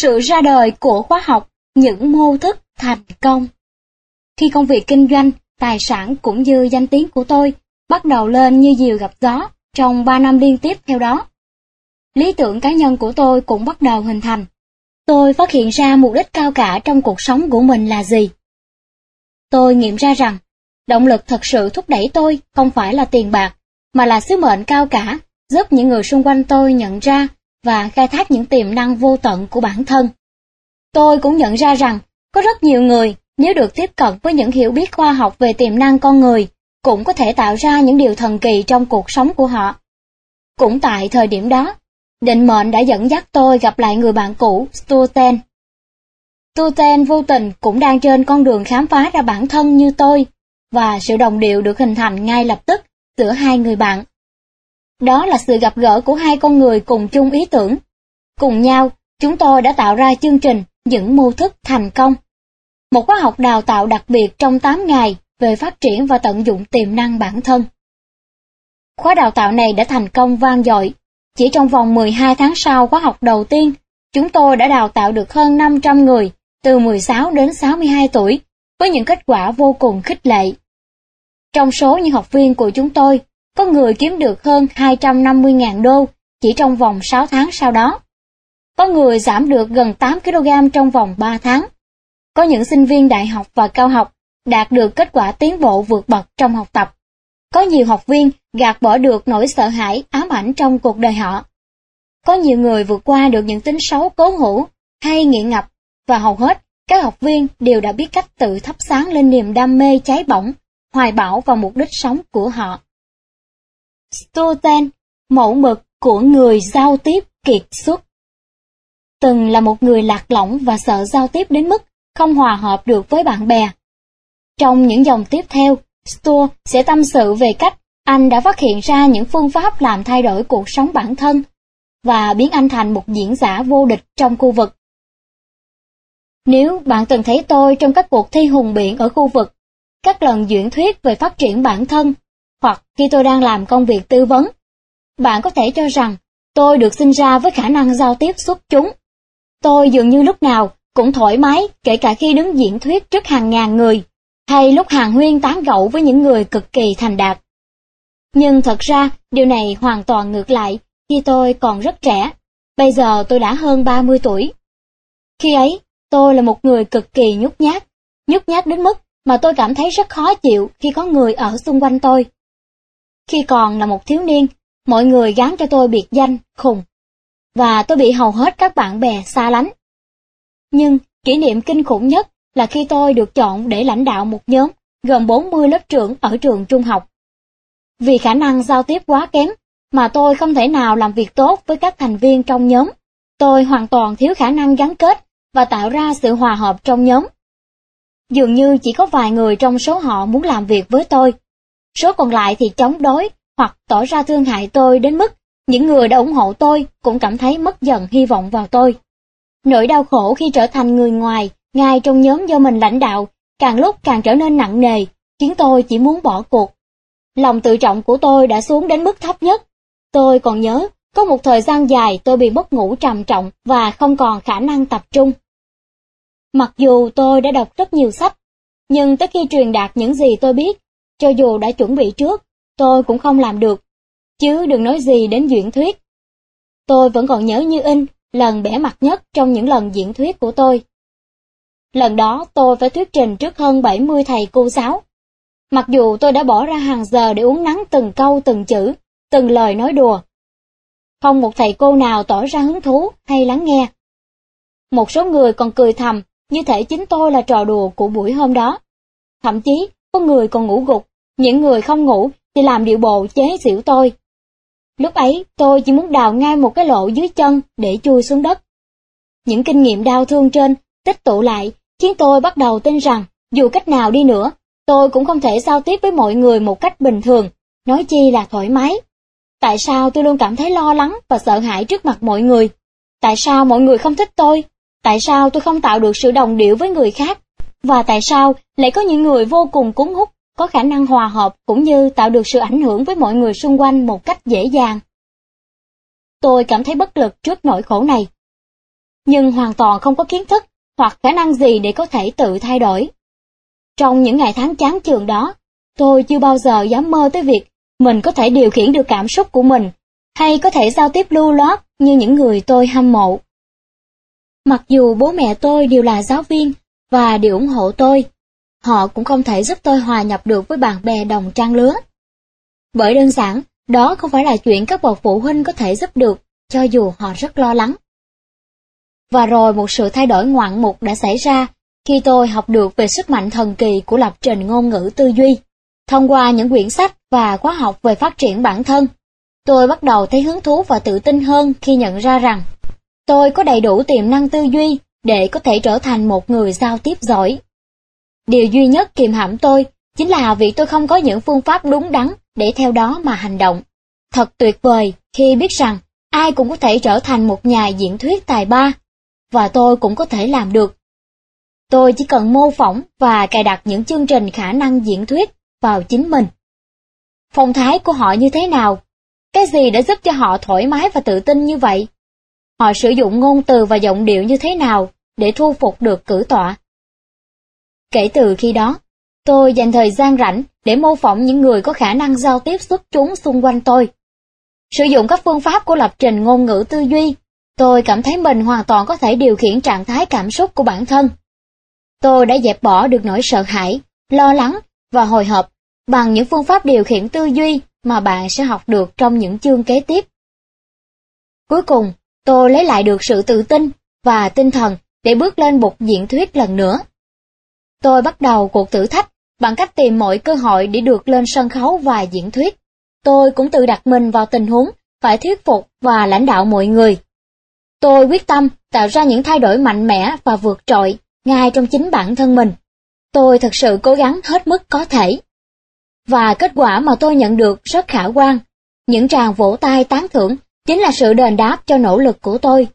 Sự ra đời của khóa học những mô thức thành công. Khi công việc kinh doanh, tài sản cũng như danh tiếng của tôi bắt đầu lên như diều gặp gió trong 3 năm liên tiếp theo đó. Lý tưởng cá nhân của tôi cũng bắt đầu hình thành. Tôi phát hiện ra mục đích cao cả trong cuộc sống của mình là gì. Tôi nghiệm ra rằng, động lực thật sự thúc đẩy tôi không phải là tiền bạc, mà là sứ mệnh cao cả, giúp những người xung quanh tôi nhận ra và khai thác những tiềm năng vô tận của bản thân. Tôi cũng nhận ra rằng, có rất nhiều người, nếu được tiếp cận với những hiểu biết khoa học về tiềm năng con người, cũng có thể tạo ra những điều thần kỳ trong cuộc sống của họ. Cũng tại thời điểm đó, định mệnh đã dẫn dắt tôi gặp lại người bạn cũ Sturten. Sturten vô tình cũng đang trên con đường khám phá ra bản thân như tôi, và sự đồng điệu được hình thành ngay lập tức giữa hai người bạn. Đó là sự gặp gỡ của hai con người cùng chung ý tưởng. Cùng nhau, chúng tôi đã tạo ra chương trình những mô thức thành công. Một khóa học đào tạo đặc biệt trong 8 ngày về phát triển và tận dụng tiềm năng bản thân. Khóa đào tạo này đã thành công vang dội. Chỉ trong vòng 12 tháng sau khóa học đầu tiên, chúng tôi đã đào tạo được hơn 500 người, từ 16 đến 62 tuổi, với những kết quả vô cùng khích lệ. Trong số những học viên của chúng tôi, có người kiếm được hơn 250.000 đô chỉ trong vòng 6 tháng sau đó. Có người giảm được gần 8 kg trong vòng 3 tháng. Có những sinh viên đại học và cao học đạt được kết quả tiến bộ vượt bậc trong học tập. Có nhiều học viên gạt bỏ được nỗi sợ hãi ám ảnh trong cuộc đời họ. Có nhiều người vượt qua được những tính xấu cố hữu hay nghiện ngập và hầu hết các học viên đều đã biết cách tự thắp sáng lên niềm đam mê cháy bỏng, hoài bão và mục đích sống của họ. Stoten, mẫu mực của người giao tiếp kiệt xuất. Từng là một người lạc lõng và sợ giao tiếp đến mức không hòa hợp được với bạn bè. Trong những dòng tiếp theo, Stoa sẽ tâm sự về cách anh đã phát hiện ra những phương pháp làm thay đổi cuộc sống bản thân và biến anh thành một diễn giả vô địch trong khu vực. Nếu bạn từng thấy tôi trong các cuộc thi hùng biện ở khu vực, các lần diễn thuyết về phát triển bản thân, hoặc khi tôi đang làm công việc tư vấn, bạn có thể cho rằng tôi được sinh ra với khả năng giao tiếp xuất chúng. Tôi dường như lúc nào cũng thoải mái, kể cả khi đứng diễn thuyết trước hàng ngàn người, hay lúc hàng huyên tán gẫu với những người cực kỳ thành đạt. Nhưng thật ra, điều này hoàn toàn ngược lại khi tôi còn rất trẻ. Bây giờ tôi đã hơn 30 tuổi. Khi ấy, tôi là một người cực kỳ nhút nhát, nhút nhát đến mức mà tôi cảm thấy rất khó chịu khi có người ở xung quanh tôi. Khi còn là một thiếu niên, mọi người gán cho tôi biệt danh khùng, và tôi bị hầu hết các bạn bè xa lánh. Nhưng kỷ niệm kinh khủng nhất là khi tôi được chọn để lãnh đạo một nhóm gồm 40 lớp trưởng ở trường trung học. Vì khả năng giao tiếp quá kém, mà tôi không thể nào làm việc tốt với các thành viên trong nhóm. Tôi hoàn toàn thiếu khả năng gắn kết và tạo ra sự hòa hợp trong nhóm. Dường như chỉ có vài người trong số họ muốn làm việc với tôi. Số còn lại thì chống đối hoặc tỏ ra thương hại tôi đến mức những người đã ủng hộ tôi cũng cảm thấy mất dần hy vọng vào tôi. Nỗi đau khổ khi trở thành người ngoài, ngay trong nhóm do mình lãnh đạo, càng lúc càng trở nên nặng nề, khiến tôi chỉ muốn bỏ cuộc. Lòng tự trọng của tôi đã xuống đến mức thấp nhất. Tôi còn nhớ, có một thời gian dài tôi bị mất ngủ trầm trọng và không còn khả năng tập trung. Mặc dù tôi đã đọc rất nhiều sách, nhưng tới khi truyền đạt những gì tôi biết, cho dù đã chuẩn bị trước, tôi cũng không làm được, chứ đừng nói gì đến diễn thuyết. Tôi vẫn còn nhớ như in lần bẻ mặt nhất trong những lần diễn thuyết của tôi. Lần đó tôi phải thuyết trình trước hơn 70 thầy cô giáo. Mặc dù tôi đã bỏ ra hàng giờ để uống nắng từng câu từng chữ, từng lời nói đùa. Không một thầy cô nào tỏ ra hứng thú hay lắng nghe. Một số người còn cười thầm, như thể chính tôi là trò đùa của buổi hôm đó. Thậm chí, có người còn ngủ gục, những người không ngủ thì làm điệu bộ chế xỉu tôi. Lúc ấy, tôi chỉ muốn đào ngay một cái lỗ dưới chân để chui xuống đất. Những kinh nghiệm đau thương trên tích tụ lại khiến tôi bắt đầu tin rằng dù cách nào đi nữa, tôi cũng không thể giao tiếp với mọi người một cách bình thường, nói chi là thoải mái. Tại sao tôi luôn cảm thấy lo lắng và sợ hãi trước mặt mọi người? Tại sao mọi người không thích tôi? Tại sao tôi không tạo được sự đồng điệu với người khác? Và tại sao lại có những người vô cùng cuốn hút, có khả năng hòa hợp cũng như tạo được sự ảnh hưởng với mọi người xung quanh một cách dễ dàng? Tôi cảm thấy bất lực trước nỗi khổ này. nhưng hoàn toàn không có kiến thức hoặc khả năng gì để có thể tự thay đổi. Trong những ngày tháng chán trường đó, tôi chưa bao giờ dám mơ tới việc mình có thể điều khiển được cảm xúc của mình, hay có thể giao tiếp lưu loát như những người tôi hâm mộ. Mặc dù bố mẹ tôi đều là giáo viên và đều ủng hộ tôi, họ cũng không thể giúp tôi hòa nhập được với bạn bè đồng trang lứa. Bởi đơn giản, đó không phải là chuyện các bậc phụ huynh có thể giúp được, cho dù họ rất lo lắng. Và rồi một sự thay đổi ngoạn mục đã xảy ra khi tôi học được về sức mạnh thần kỳ của lập trình ngôn ngữ tư duy. Thông qua những quyển sách và khóa học về phát triển bản thân, tôi bắt đầu thấy hứng thú và tự tin hơn khi nhận ra rằng tôi có đầy đủ tiềm năng tư duy để có thể trở thành một người giao tiếp giỏi. Điều duy nhất kiềm hãm tôi chính là vì tôi không có những phương pháp đúng đắn để theo đó mà hành động. Thật tuyệt vời khi biết rằng ai cũng có thể trở thành một nhà diễn thuyết tài ba, và tôi cũng có thể làm được. Tôi chỉ cần mô phỏng và cài đặt những chương trình khả năng diễn thuyết vào chính mình. Phong thái của họ như thế nào? Cái gì đã giúp cho họ thoải mái và tự tin như vậy? Họ sử dụng ngôn từ và giọng điệu như thế nào để thu phục được cử tọa? Kể từ khi đó, tôi dành thời gian rảnh để mô phỏng những người có khả năng giao tiếp xuất chúng xung quanh tôi. Sử dụng các phương pháp của lập trình ngôn ngữ tư duy, tôi cảm thấy mình hoàn toàn có thể điều khiển trạng thái cảm xúc của bản thân. Tôi đã dẹp bỏ được nỗi sợ hãi, lo lắng và hồi hộp bằng những phương pháp điều khiển tư duy mà bạn sẽ học được trong những chương kế tiếp. Cuối cùng, tôi lấy lại được sự tự tin và tinh thần để bước lên bục diễn thuyết lần nữa. Tôi bắt đầu cuộc thử thách bằng cách tìm mọi cơ hội để được lên sân khấu và diễn thuyết. Tôi cũng tự đặt mình vào tình huống phải thuyết phục và lãnh đạo mọi người. Tôi quyết tâm tạo ra những thay đổi mạnh mẽ và vượt trội ngay trong chính bản thân mình. Tôi thật sự cố gắng hết mức có thể. Và kết quả mà tôi nhận được rất khả quan. Những tràng vỗ tay tán thưởng chính là sự đền đáp cho nỗ lực của tôi.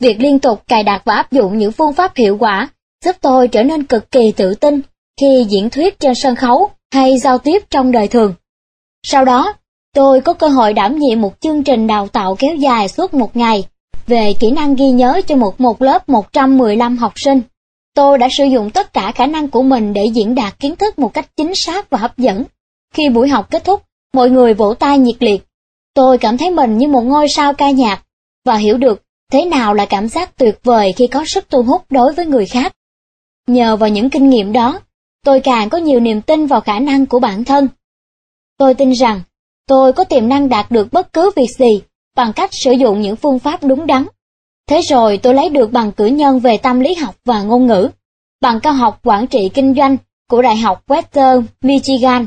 Việc liên tục cài đặt và áp dụng những phương pháp hiệu quả giúp tôi trở nên cực kỳ tự tin khi diễn thuyết trên sân khấu hay giao tiếp trong đời thường. Sau đó, tôi có cơ hội đảm nhiệm một chương trình đào tạo kéo dài suốt một ngày về kỹ năng ghi nhớ cho một một lớp 115 học sinh. Tôi đã sử dụng tất cả khả năng của mình để diễn đạt kiến thức một cách chính xác và hấp dẫn. Khi buổi học kết thúc, mọi người vỗ tay nhiệt liệt. Tôi cảm thấy mình như một ngôi sao ca nhạc và hiểu được thế nào là cảm giác tuyệt vời khi có sức thu hút đối với người khác. Nhờ vào những kinh nghiệm đó, tôi càng có nhiều niềm tin vào khả năng của bản thân. Tôi tin rằng tôi có tiềm năng đạt được bất cứ việc gì bằng cách sử dụng những phương pháp đúng đắn. Thế rồi tôi lấy được bằng cử nhân về tâm lý học và ngôn ngữ, bằng cao học quản trị kinh doanh của Đại học Western Michigan.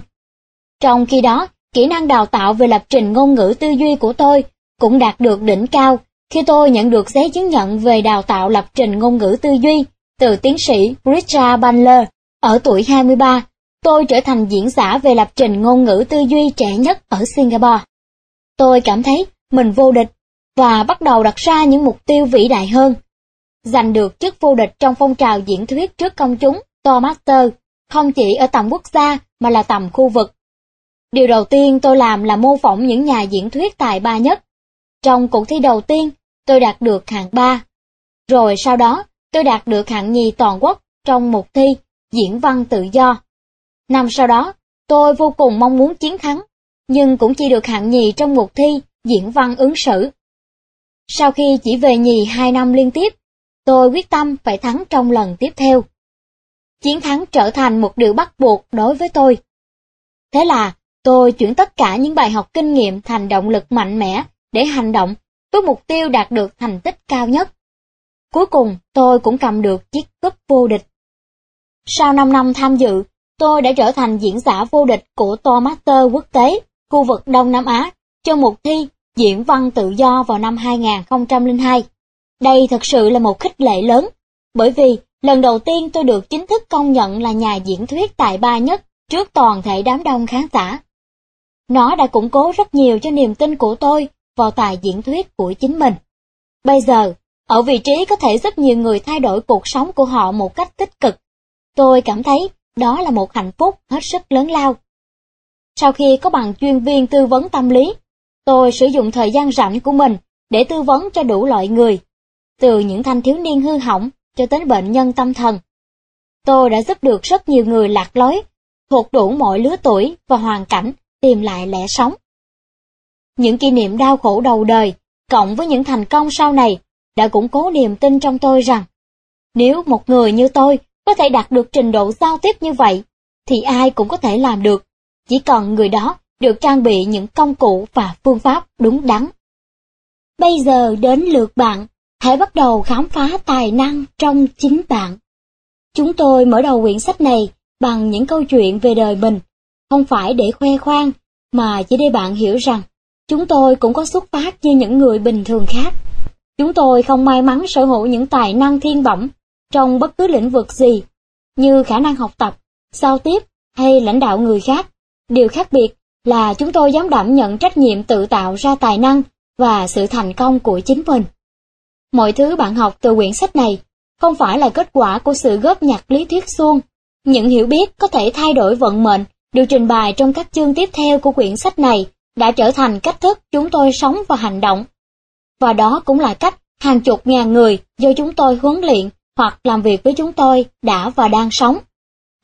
Trong khi đó, kỹ năng đào tạo về lập trình ngôn ngữ tư duy của tôi cũng đạt được đỉnh cao khi tôi nhận được giấy chứng nhận về đào tạo lập trình ngôn ngữ tư duy từ tiến sĩ Richard Bandler. Ở tuổi 23, tôi trở thành diễn giả về lập trình ngôn ngữ tư duy trẻ nhất ở Singapore. Tôi cảm thấy mình vô địch và bắt đầu đặt ra những mục tiêu vĩ đại hơn. Giành được chức vô địch trong phong trào diễn thuyết trước công chúng Toastmaster không chỉ ở tầm quốc gia mà là tầm khu vực. Điều đầu tiên tôi làm là mô phỏng những nhà diễn thuyết tài ba nhất. Trong cuộc thi đầu tiên, tôi đạt được hạng ba. Rồi sau đó, tôi đạt được hạng nhì toàn quốc trong một thi diễn văn tự do. Năm sau đó, tôi vô cùng mong muốn chiến thắng, nhưng cũng chỉ được hạng nhì trong một thi diễn văn ứng xử. Sau khi chỉ về nhì hai năm liên tiếp, tôi quyết tâm phải thắng trong lần tiếp theo. Chiến thắng trở thành một điều bắt buộc đối với tôi. Thế là, tôi chuyển tất cả những bài học kinh nghiệm thành động lực mạnh mẽ để hành động với mục tiêu đạt được thành tích cao nhất. Cuối cùng, tôi cũng cầm được chiếc cúp vô địch. Sau 5 năm tham dự, tôi đã trở thành diễn giả vô địch của Toastmaster quốc tế, khu vực Đông Nam Á, cho một thi diễn văn tự do vào năm 2002. Đây thật sự là một khích lệ lớn, bởi vì lần đầu tiên tôi được chính thức công nhận là nhà diễn thuyết tài ba nhất trước toàn thể đám đông khán giả. Nó đã củng cố rất nhiều cho niềm tin của tôi vào tài diễn thuyết của chính mình. Bây giờ, ở vị trí có thể giúp nhiều người thay đổi cuộc sống của họ một cách tích cực, tôi cảm thấy đó là một hạnh phúc hết sức lớn lao. Sau khi có bằng chuyên viên tư vấn tâm lý, tôi sử dụng thời gian rảnh của mình để tư vấn cho đủ loại người. từ những thanh thiếu niên hư hỏng cho đến bệnh nhân tâm thần. Tôi đã giúp được rất nhiều người lạc lối, thuộc đủ mọi lứa tuổi và hoàn cảnh tìm lại lẽ sống. Những kỷ niệm đau khổ đầu đời, cộng với những thành công sau này, đã củng cố niềm tin trong tôi rằng, nếu một người như tôi có thể đạt được trình độ giao tiếp như vậy, thì ai cũng có thể làm được, chỉ cần người đó được trang bị những công cụ và phương pháp đúng đắn. Bây giờ đến lượt bạn, hãy bắt đầu khám phá tài năng trong chính bạn. Chúng tôi mở đầu quyển sách này bằng những câu chuyện về đời mình, không phải để khoe khoang, mà chỉ để bạn hiểu rằng chúng tôi cũng có xuất phát như những người bình thường khác. Chúng tôi không may mắn sở hữu những tài năng thiên bẩm trong bất cứ lĩnh vực gì, như khả năng học tập, giao tiếp hay lãnh đạo người khác. Điều khác biệt là chúng tôi dám đảm nhận trách nhiệm tự tạo ra tài năng và sự thành công của chính mình. Mọi thứ bạn học từ quyển sách này không phải là kết quả của sự góp nhặt lý thuyết suông. Những hiểu biết có thể thay đổi vận mệnh được trình bày trong các chương tiếp theo của quyển sách này đã trở thành cách thức chúng tôi sống và hành động. Và đó cũng là cách hàng chục ngàn người do chúng tôi huấn luyện hoặc làm việc với chúng tôi đã và đang sống.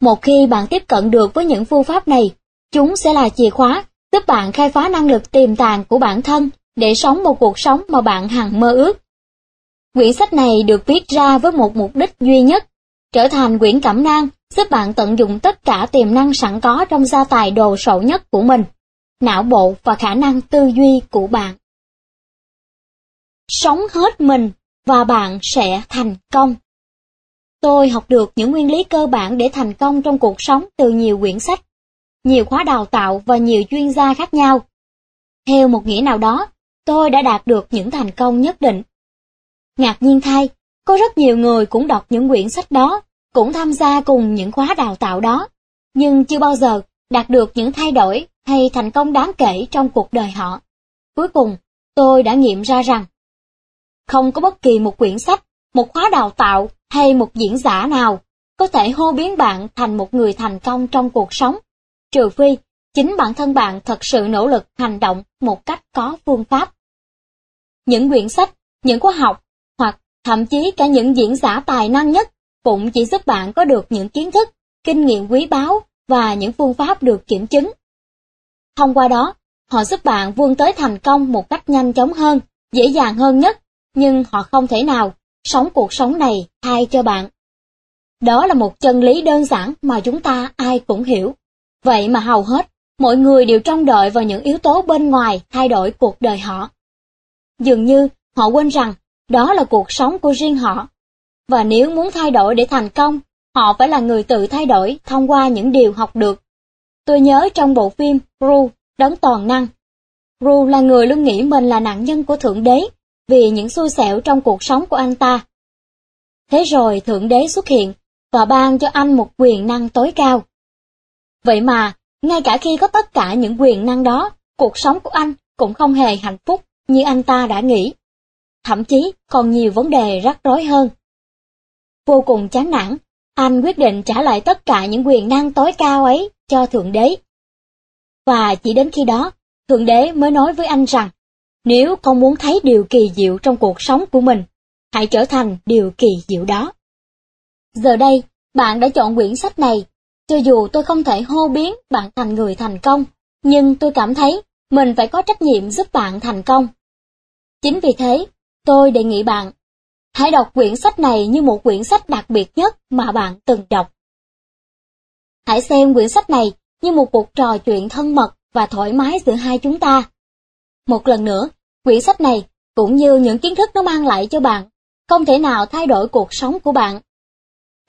Một khi bạn tiếp cận được với những phương pháp này, chúng sẽ là chìa khóa giúp bạn khai phá năng lực tiềm tàng của bản thân để sống một cuộc sống mà bạn hằng mơ ước. Quyển sách này được viết ra với một mục đích duy nhất, trở thành quyển cẩm nang giúp bạn tận dụng tất cả tiềm năng sẵn có trong gia tài đồ sộ nhất của mình, não bộ và khả năng tư duy của bạn. Sống hết mình và bạn sẽ thành công. Tôi học được những nguyên lý cơ bản để thành công trong cuộc sống từ nhiều quyển sách, nhiều khóa đào tạo và nhiều chuyên gia khác nhau. Theo một nghĩa nào đó, tôi đã đạt được những thành công nhất định. Ngạc nhiên thay, có rất nhiều người cũng đọc những quyển sách đó, cũng tham gia cùng những khóa đào tạo đó, nhưng chưa bao giờ đạt được những thay đổi hay thành công đáng kể trong cuộc đời họ. Cuối cùng, tôi đã nghiệm ra rằng, không có bất kỳ một quyển sách, một khóa đào tạo hay một diễn giả nào có thể hô biến bạn thành một người thành công trong cuộc sống, trừ phi chính bản thân bạn thật sự nỗ lực hành động một cách có phương pháp. Những quyển sách, những khóa học, hoặc thậm chí cả những diễn giả tài năng nhất cũng chỉ giúp bạn có được những kiến thức, kinh nghiệm quý báu và những phương pháp được kiểm chứng. Thông qua đó, họ giúp bạn vươn tới thành công một cách nhanh chóng hơn, dễ dàng hơn nhất, nhưng họ không thể nào sống cuộc sống này thay cho bạn. Đó là một chân lý đơn giản mà chúng ta ai cũng hiểu. Vậy mà hầu hết, mọi người đều trông đợi vào những yếu tố bên ngoài thay đổi cuộc đời họ. Dường như họ quên rằng đó là cuộc sống của riêng họ. Và nếu muốn thay đổi để thành công, họ phải là người tự thay đổi thông qua những điều học được. Tôi nhớ trong bộ phim Ru, đấng toàn năng. Ru là người luôn nghĩ mình là nạn nhân của Thượng Đế vì những xui xẻo trong cuộc sống của anh ta. Thế rồi Thượng Đế xuất hiện và ban cho anh một quyền năng tối cao. Vậy mà, ngay cả khi có tất cả những quyền năng đó, cuộc sống của anh cũng không hề hạnh phúc như anh ta đã nghĩ. Thậm chí còn nhiều vấn đề rắc rối hơn. Vô cùng chán nản, anh quyết định trả lại tất cả những quyền năng tối cao ấy cho Thượng Đế. Và chỉ đến khi đó, Thượng Đế mới nói với anh rằng, nếu con muốn thấy điều kỳ diệu trong cuộc sống của mình, hãy trở thành điều kỳ diệu đó. Giờ đây, bạn đã chọn quyển sách này. Cho dù tôi không thể hô biến bạn thành người thành công, nhưng tôi cảm thấy mình phải có trách nhiệm giúp bạn thành công. Chính vì thế, tôi đề nghị bạn, hãy đọc quyển sách này như một quyển sách đặc biệt nhất mà bạn từng đọc. Hãy xem quyển sách này như một cuộc trò chuyện thân mật và thoải mái giữa hai chúng ta. Một lần nữa, quyển sách này, cũng như những kiến thức nó mang lại cho bạn, không thể nào thay đổi cuộc sống của bạn.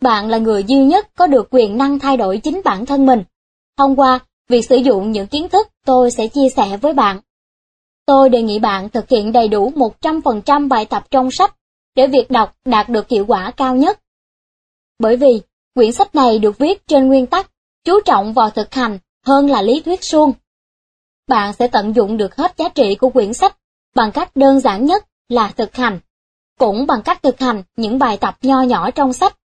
Bạn là người duy nhất có được quyền năng thay đổi chính bản thân mình. Thông qua việc sử dụng những kiến thức tôi sẽ chia sẻ với bạn. Tôi đề nghị bạn thực hiện đầy đủ 100% bài tập trong sách để việc đọc đạt được hiệu quả cao nhất. Bởi vì, quyển sách này được viết trên nguyên tắc chú trọng vào thực hành hơn là lý thuyết suông bạn sẽ tận dụng được hết giá trị của quyển sách bằng cách đơn giản nhất là thực hành. Cũng bằng cách thực hành những bài tập nho nhỏ trong sách,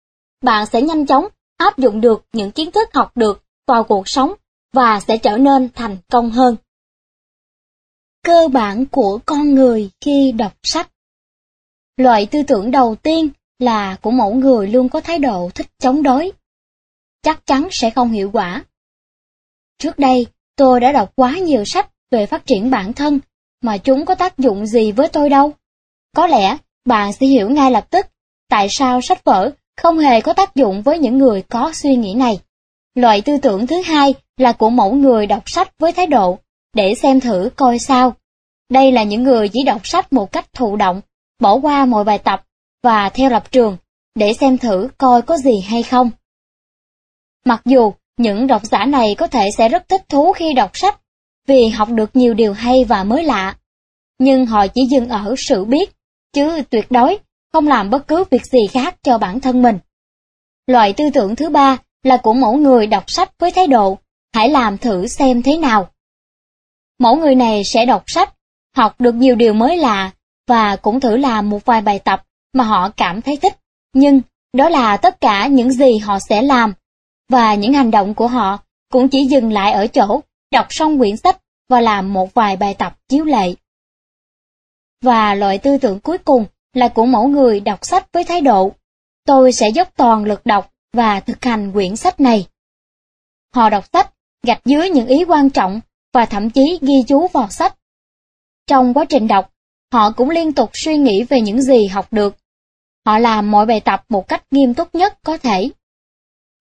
bạn sẽ nhanh chóng áp dụng được những kiến thức học được vào cuộc sống và sẽ trở nên thành công hơn. Cơ bản của con người khi đọc sách Loại tư tưởng đầu tiên là của mẫu người luôn có thái độ thích chống đối. Chắc chắn sẽ không hiệu quả. Trước đây, tôi đã đọc quá nhiều sách về phát triển bản thân, mà chúng có tác dụng gì với tôi đâu. Có lẽ bạn sẽ hiểu ngay lập tức tại sao sách vở không hề có tác dụng với những người có suy nghĩ này. Loại tư tưởng thứ hai là của mẫu người đọc sách với thái độ, để xem thử coi sao. Đây là những người chỉ đọc sách một cách thụ động, bỏ qua mọi bài tập và theo lập trường, để xem thử coi có gì hay không. Mặc dù những độc giả này có thể sẽ rất thích thú khi đọc sách, vì học được nhiều điều hay và mới lạ. Nhưng họ chỉ dừng ở sự biết, chứ tuyệt đối không làm bất cứ việc gì khác cho bản thân mình. Loại tư tưởng thứ ba là của mẫu người đọc sách với thái độ, hãy làm thử xem thế nào. Mẫu người này sẽ đọc sách, học được nhiều điều mới lạ, và cũng thử làm một vài bài tập mà họ cảm thấy thích, nhưng đó là tất cả những gì họ sẽ làm, và những hành động của họ cũng chỉ dừng lại ở chỗ đọc xong quyển sách và làm một vài bài tập chiếu lệ. Và loại tư tưởng cuối cùng là của mẫu người đọc sách với thái độ, tôi sẽ dốc toàn lực đọc và thực hành quyển sách này. Họ đọc sách, gạch dưới những ý quan trọng và thậm chí ghi chú vào sách. Trong quá trình đọc, họ cũng liên tục suy nghĩ về những gì học được. Họ làm mọi bài tập một cách nghiêm túc nhất có thể.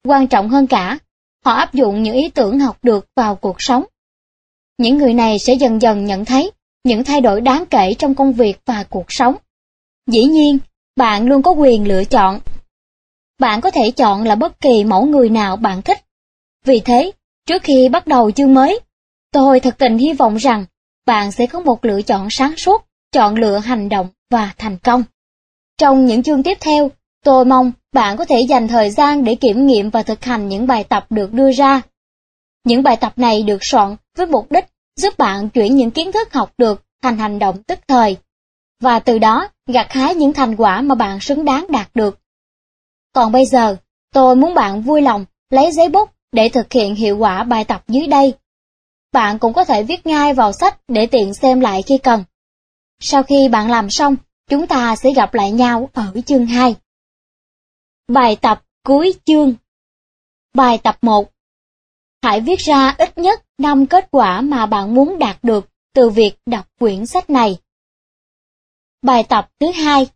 Quan trọng hơn cả, họ áp dụng những ý tưởng học được vào cuộc sống. Những người này sẽ dần dần nhận thấy những thay đổi đáng kể trong công việc và cuộc sống. Dĩ nhiên, bạn luôn có quyền lựa chọn. Bạn có thể chọn là bất kỳ mẫu người nào bạn thích. Vì thế, trước khi bắt đầu chương mới, tôi thật tình hy vọng rằng bạn sẽ có một lựa chọn sáng suốt, chọn lựa hành động và thành công. Trong những chương tiếp theo, tôi mong bạn có thể dành thời gian để kiểm nghiệm và thực hành những bài tập được đưa ra. Những bài tập này được soạn với mục đích giúp bạn chuyển những kiến thức học được thành hành động tức thời, và từ đó gặt hái những thành quả mà bạn xứng đáng đạt được. Còn bây giờ, tôi muốn bạn vui lòng lấy giấy bút để thực hiện hiệu quả bài tập dưới đây. Bạn cũng có thể viết ngay vào sách để tiện xem lại khi cần. Sau khi bạn làm xong, chúng ta sẽ gặp lại nhau ở chương 2. Bài tập cuối chương Bài tập 1 Hãy viết ra ít nhất 5 kết quả mà bạn muốn đạt được từ việc đọc quyển sách này. Bài tập thứ hai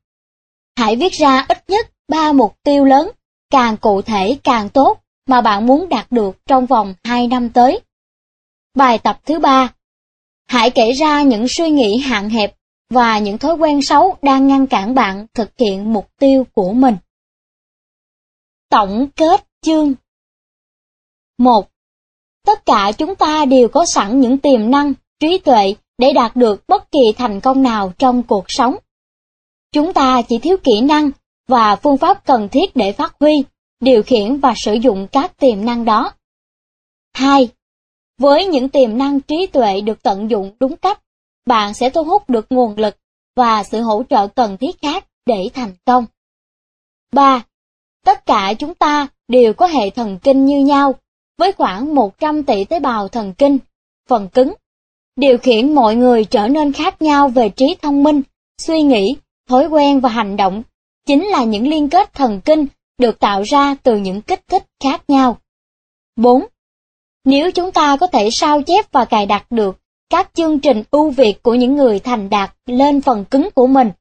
Hãy viết ra ít nhất 3 mục tiêu lớn, càng cụ thể càng tốt mà bạn muốn đạt được trong vòng 2 năm tới. Bài tập thứ ba Hãy kể ra những suy nghĩ hạn hẹp và những thói quen xấu đang ngăn cản bạn thực hiện mục tiêu của mình. Tổng kết chương 1. Tất cả chúng ta đều có sẵn những tiềm năng, trí tuệ để đạt được bất kỳ thành công nào trong cuộc sống. Chúng ta chỉ thiếu kỹ năng và phương pháp cần thiết để phát huy, điều khiển và sử dụng các tiềm năng đó. 2. Với những tiềm năng trí tuệ được tận dụng đúng cách, bạn sẽ thu hút được nguồn lực và sự hỗ trợ cần thiết khác để thành công. 3. Tất cả chúng ta đều có hệ thần kinh như nhau, với khoảng 100 tỷ tế bào thần kinh, phần cứng, điều khiển mọi người trở nên khác nhau về trí thông minh, suy nghĩ, thói quen và hành động, chính là những liên kết thần kinh được tạo ra từ những kích thích khác nhau. 4. Nếu chúng ta có thể sao chép và cài đặt được các chương trình ưu việt của những người thành đạt lên phần cứng của mình,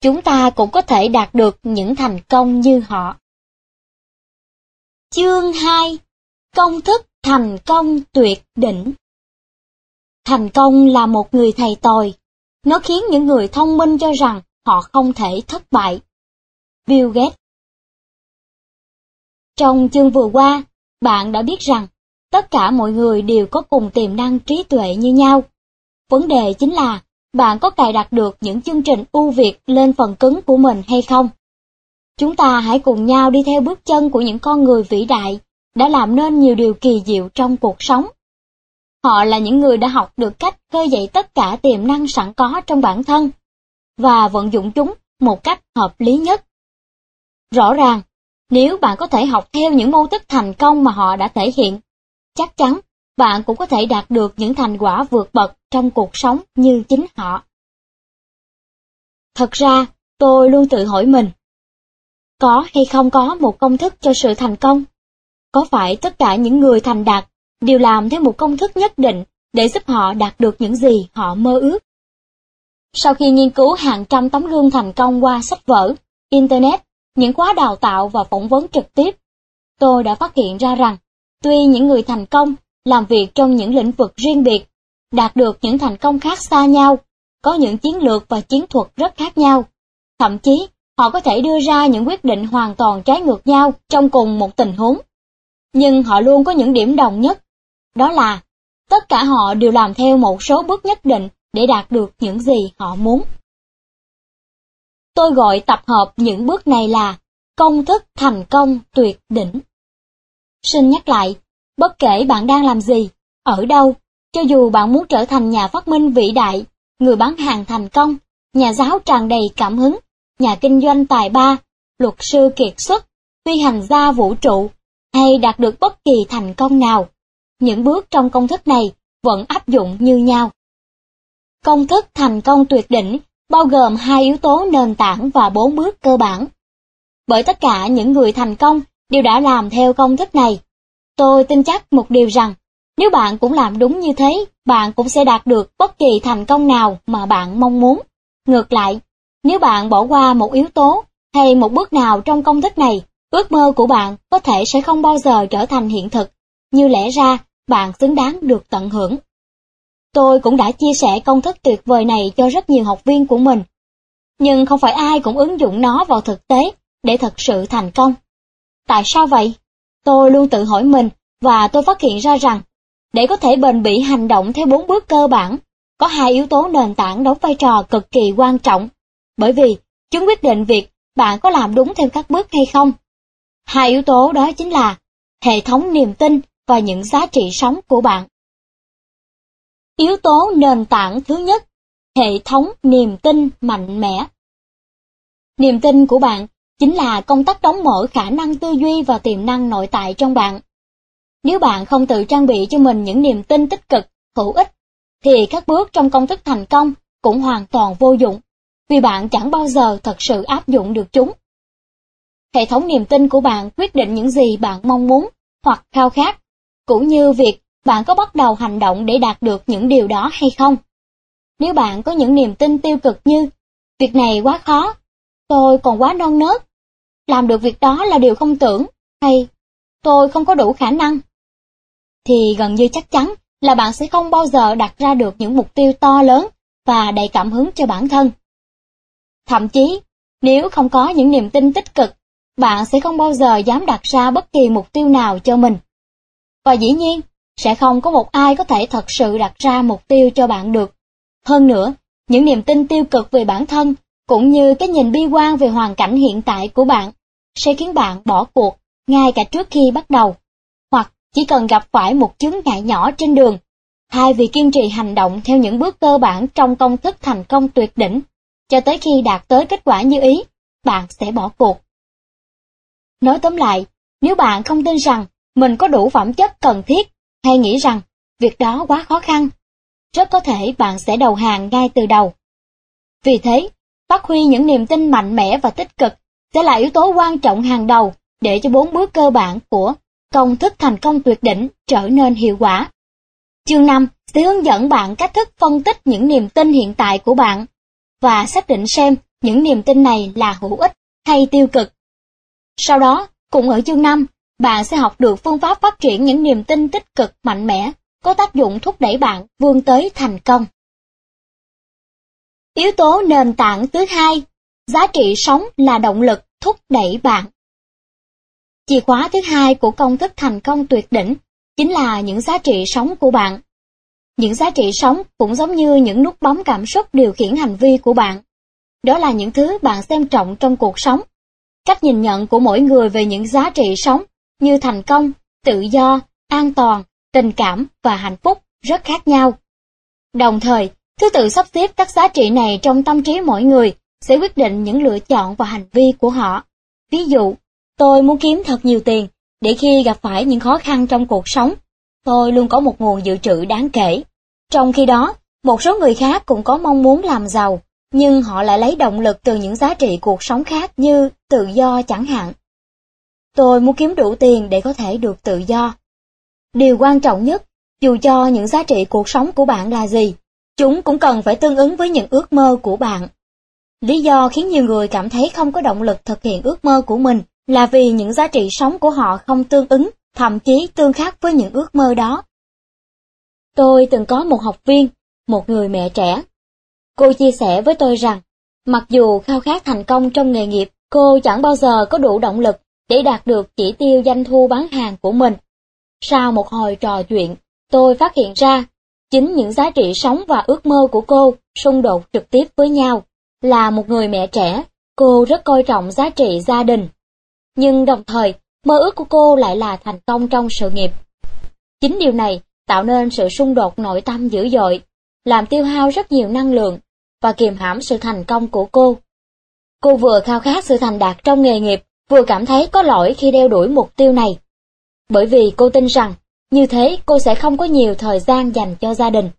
chúng ta cũng có thể đạt được những thành công như họ. Chương 2 Công thức thành công tuyệt đỉnh Thành công là một người thầy tồi. Nó khiến những người thông minh cho rằng họ không thể thất bại. Bill Gates Trong chương vừa qua, bạn đã biết rằng tất cả mọi người đều có cùng tiềm năng trí tuệ như nhau. Vấn đề chính là bạn có cài đặt được những chương trình ưu việt lên phần cứng của mình hay không? Chúng ta hãy cùng nhau đi theo bước chân của những con người vĩ đại, đã làm nên nhiều điều kỳ diệu trong cuộc sống. Họ là những người đã học được cách khơi dậy tất cả tiềm năng sẵn có trong bản thân, và vận dụng chúng một cách hợp lý nhất. Rõ ràng, nếu bạn có thể học theo những mô thức thành công mà họ đã thể hiện, chắc chắn bạn cũng có thể đạt được những thành quả vượt bậc trong cuộc sống như chính họ. Thật ra, Tôi luôn tự hỏi mình, có hay không có một công thức cho sự thành công? Có phải tất cả những người thành đạt đều làm theo một công thức nhất định để giúp họ đạt được những gì họ mơ ước? Sau khi nghiên cứu hàng trăm tấm gương thành công qua sách vở, Internet, những khóa đào tạo và phỏng vấn trực tiếp, tôi đã phát hiện ra rằng, tuy những người thành công làm việc trong những lĩnh vực riêng biệt, đạt được những thành công khác xa nhau, có những chiến lược và chiến thuật rất khác nhau, thậm chí họ có thể đưa ra những quyết định hoàn toàn trái ngược nhau trong cùng một tình huống. Nhưng họ luôn có những điểm đồng nhất, đó là tất cả họ đều làm theo một số bước nhất định để đạt được những gì họ muốn. Tôi gọi tập hợp những bước này là công thức thành công tuyệt đỉnh. Xin nhắc lại, bất kể bạn đang làm gì, ở đâu, cho dù bạn muốn trở thành nhà phát minh vĩ đại, người bán hàng thành công, nhà giáo tràn đầy cảm hứng, nhà kinh doanh tài ba, luật sư kiệt xuất, phi hành gia vũ trụ, hay đạt được bất kỳ thành công nào, những bước trong công thức này vẫn áp dụng như nhau. Công thức thành công tuyệt đỉnh bao gồm hai yếu tố nền tảng và bốn bước cơ bản. Bởi tất cả những người thành công đều đã làm theo công thức này. Tôi tin chắc một điều rằng, nếu bạn cũng làm đúng như thế, bạn cũng sẽ đạt được bất kỳ thành công nào mà bạn mong muốn. Ngược lại, nếu bạn bỏ qua một yếu tố hay một bước nào trong công thức này, ước mơ của bạn có thể sẽ không bao giờ trở thành hiện thực, như lẽ ra bạn xứng đáng được tận hưởng. Tôi cũng đã chia sẻ công thức tuyệt vời này cho rất nhiều học viên của mình. Nhưng không phải ai cũng ứng dụng nó vào thực tế để thật sự thành công. Tại sao vậy? Tôi luôn tự hỏi mình và tôi phát hiện ra rằng để có thể bền bỉ hành động theo bốn bước cơ bản, có hai yếu tố nền tảng đóng vai trò cực kỳ quan trọng, bởi vì chúng quyết định việc bạn có làm đúng theo các bước hay không. Hai yếu tố đó chính là hệ thống niềm tin và những giá trị sống của bạn. Yếu tố nền tảng thứ nhất, hệ thống niềm tin mạnh mẽ. Niềm tin của bạn chính là công tắc đóng mở khả năng tư duy và tiềm năng nội tại trong bạn. Nếu bạn không tự trang bị cho mình những niềm tin tích cực, hữu ích, thì các bước trong công thức thành công cũng hoàn toàn vô dụng, vì bạn chẳng bao giờ thật sự áp dụng được chúng. Hệ thống niềm tin của bạn quyết định những gì bạn mong muốn hoặc khao khát, cũng như việc bạn có bắt đầu hành động để đạt được những điều đó hay không. Nếu bạn có những niềm tin tiêu cực như, việc này quá khó, tôi còn quá non nớt, làm được việc đó là điều không tưởng, hay tôi không có đủ khả năng, thì gần như chắc chắn là bạn sẽ không bao giờ đặt ra được những mục tiêu to lớn và đầy cảm hứng cho bản thân. Thậm chí, nếu không có những niềm tin tích cực, bạn sẽ không bao giờ dám đặt ra bất kỳ mục tiêu nào cho mình. Và dĩ nhiên, sẽ không có một ai có thể thật sự đặt ra mục tiêu cho bạn được. Hơn nữa, những niềm tin tiêu cực về bản thân, cũng như cái nhìn bi quan về hoàn cảnh hiện tại của bạn, sẽ khiến bạn bỏ cuộc ngay cả trước khi bắt đầu. Hoặc chỉ cần gặp phải một chướng ngại nhỏ trên đường, thay vì kiên trì hành động theo những bước cơ bản trong công thức thành công tuyệt đỉnh, cho tới khi đạt tới kết quả như ý, bạn sẽ bỏ cuộc. Nói tóm lại, nếu bạn không tin rằng mình có đủ phẩm chất cần thiết hay nghĩ rằng việc đó quá khó khăn, rất có thể bạn sẽ đầu hàng ngay từ đầu. Vì thế, phát huy những niềm tin mạnh mẽ và tích cực sẽ là yếu tố quan trọng hàng đầu để cho bốn bước cơ bản của công thức thành công tuyệt đỉnh trở nên hiệu quả. Chương 5 sẽ hướng dẫn bạn cách thức phân tích những niềm tin hiện tại của bạn và xác định xem những niềm tin này là hữu ích hay tiêu cực. Sau đó, cũng ở chương 5, bạn sẽ học được phương pháp phát triển những niềm tin tích cực mạnh mẽ, có tác dụng thúc đẩy bạn vươn tới thành công. Yếu tố nền tảng thứ hai, giá trị sống là động lực thúc đẩy bạn. Chìa khóa thứ hai của công thức thành công tuyệt đỉnh chính là những giá trị sống của bạn. Những giá trị sống cũng giống như những nút bấm cảm xúc điều khiển hành vi của bạn. Đó là những thứ bạn xem trọng trong cuộc sống. Cách nhìn nhận của mỗi người về những giá trị sống như thành công, tự do, an toàn, tình cảm và hạnh phúc rất khác nhau. Đồng thời, thứ tự sắp xếp các giá trị này trong tâm trí mỗi người sẽ quyết định những lựa chọn và hành vi của họ. Ví dụ, tôi muốn kiếm thật nhiều tiền để khi gặp phải những khó khăn trong cuộc sống, tôi luôn có một nguồn dự trữ đáng kể. Trong khi đó, một số người khác cũng có mong muốn làm giàu, nhưng họ lại lấy động lực từ những giá trị cuộc sống khác như tự do chẳng hạn. Tôi muốn kiếm đủ tiền để có thể được tự do. Điều quan trọng nhất, dù cho những giá trị cuộc sống của bạn là gì, chúng cũng cần phải tương ứng với những ước mơ của bạn. Lý do khiến nhiều người cảm thấy không có động lực thực hiện ước mơ của mình là vì những giá trị sống của họ không tương ứng, thậm chí tương khắc với những ước mơ đó. Tôi từng có một học viên, một người mẹ trẻ. Cô chia sẻ với tôi rằng, mặc dù khao khát thành công trong nghề nghiệp, cô chẳng bao giờ có đủ động lực để đạt được chỉ tiêu doanh thu bán hàng của mình. Sau một hồi trò chuyện, tôi phát hiện ra, chính những giá trị sống và ước mơ của cô xung đột trực tiếp với nhau. Là một người mẹ trẻ, cô rất coi trọng giá trị gia đình. Nhưng đồng thời, mơ ước của cô lại là thành công trong sự nghiệp. Chính điều này tạo nên sự xung đột nội tâm dữ dội, làm tiêu hao rất nhiều năng lượng và kiềm hãm sự thành công của cô. Cô vừa khao khát sự thành đạt trong nghề nghiệp, vừa cảm thấy có lỗi khi đeo đuổi mục tiêu này. Bởi vì cô tin rằng, như thế cô sẽ không có nhiều thời gian dành cho gia đình.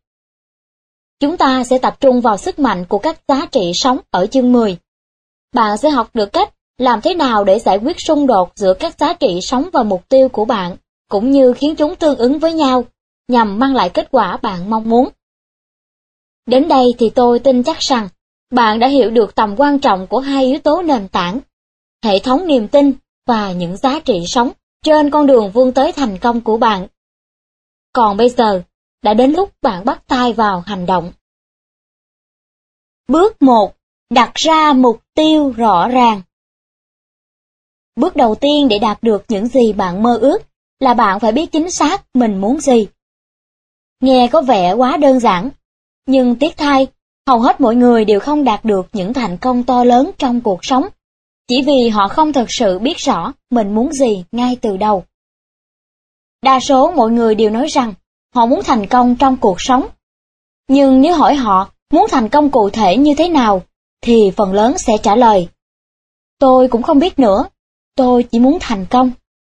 Chúng ta sẽ tập trung vào sức mạnh của các giá trị sống ở chương 10. Bạn sẽ học được cách làm thế nào để giải quyết xung đột giữa các giá trị sống và mục tiêu của bạn, cũng như khiến chúng tương ứng với nhau, nhằm mang lại kết quả bạn mong muốn. Đến đây thì tôi tin chắc rằng, bạn đã hiểu được tầm quan trọng của hai yếu tố nền tảng, hệ thống niềm tin và những giá trị sống trên con đường vươn tới thành công của bạn. Còn bây giờ, đã đến lúc bạn bắt tay vào hành động. Bước 1. Đặt ra mục tiêu rõ ràng. Bước đầu tiên để đạt được những gì bạn mơ ước là bạn phải biết chính xác mình muốn gì. Nghe có vẻ quá đơn giản, nhưng tiếc thay, hầu hết mọi người đều không đạt được những thành công to lớn trong cuộc sống, chỉ vì họ không thực sự biết rõ mình muốn gì ngay từ đầu. Đa số mọi người đều nói rằng họ muốn thành công trong cuộc sống. Nhưng nếu hỏi họ muốn thành công cụ thể như thế nào, thì phần lớn sẽ trả lời. Tôi cũng không biết nữa, tôi chỉ muốn thành công,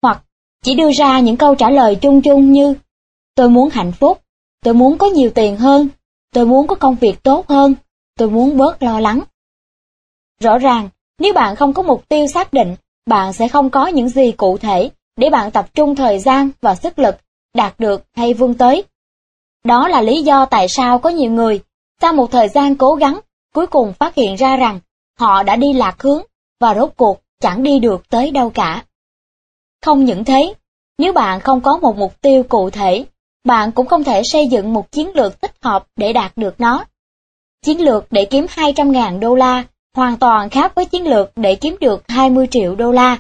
hoặc chỉ đưa ra những câu trả lời chung chung như tôi muốn hạnh phúc, tôi muốn có nhiều tiền hơn, tôi muốn có công việc tốt hơn, tôi muốn bớt lo lắng. Rõ ràng, nếu bạn không có mục tiêu xác định, bạn sẽ không có những gì cụ thể để bạn tập trung thời gian và sức lực đạt được hay vươn tới. Đó là lý do tại sao có nhiều người, sau một thời gian cố gắng, cuối cùng phát hiện ra rằng họ đã đi lạc hướng và rốt cuộc chẳng đi được tới đâu cả. Không những thế, nếu bạn không có một mục tiêu cụ thể, bạn cũng không thể xây dựng một chiến lược thích hợp để đạt được nó. Chiến lược để kiếm 200.000 đô la hoàn toàn khác với chiến lược để kiếm được 20 triệu đô la.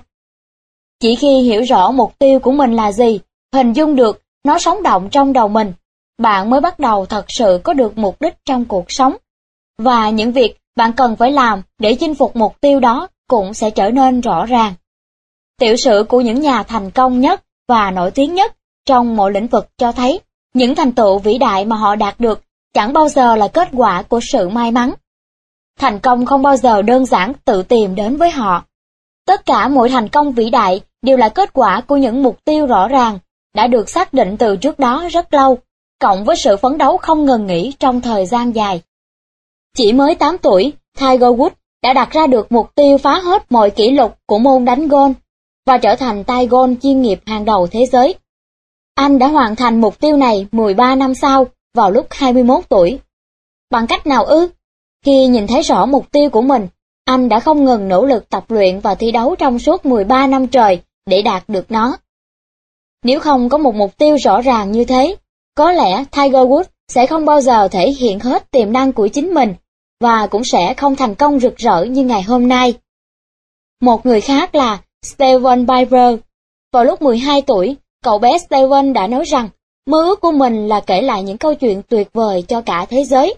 Chỉ khi hiểu rõ mục tiêu của mình là gì, hình dung được nó sống động trong đầu mình, bạn mới bắt đầu thật sự có được mục đích trong cuộc sống. Và những việc bạn cần phải làm để chinh phục mục tiêu đó cũng sẽ trở nên rõ ràng. Tiểu sử của những nhà thành công nhất và nổi tiếng nhất trong mọi lĩnh vực cho thấy những thành tựu vĩ đại mà họ đạt được chẳng bao giờ là kết quả của sự may mắn. Thành công không bao giờ đơn giản tự tìm đến với họ. Tất cả mọi thành công vĩ đại đều là kết quả của những mục tiêu rõ ràng, đã được xác định từ trước đó rất lâu, cộng với sự phấn đấu không ngừng nghỉ trong thời gian dài. Chỉ mới 8 tuổi, Tiger Woods đã đặt ra được mục tiêu phá hết mọi kỷ lục của môn đánh gôn và trở thành tay gôn chuyên nghiệp hàng đầu thế giới. Anh đã hoàn thành mục tiêu này 13 năm sau, vào lúc 21 tuổi. Bằng cách nào ư? Khi nhìn thấy rõ mục tiêu của mình, anh đã không ngừng nỗ lực tập luyện và thi đấu trong suốt 13 năm trời để đạt được nó. Nếu không có một mục tiêu rõ ràng như thế, có lẽ Tiger Woods sẽ không bao giờ thể hiện hết tiềm năng của chính mình và cũng sẽ không thành công rực rỡ như ngày hôm nay. Một người khác là Steven Piper. Vào lúc 12 tuổi, cậu bé Steven đã nói rằng mơ ước của mình là kể lại những câu chuyện tuyệt vời cho cả thế giới,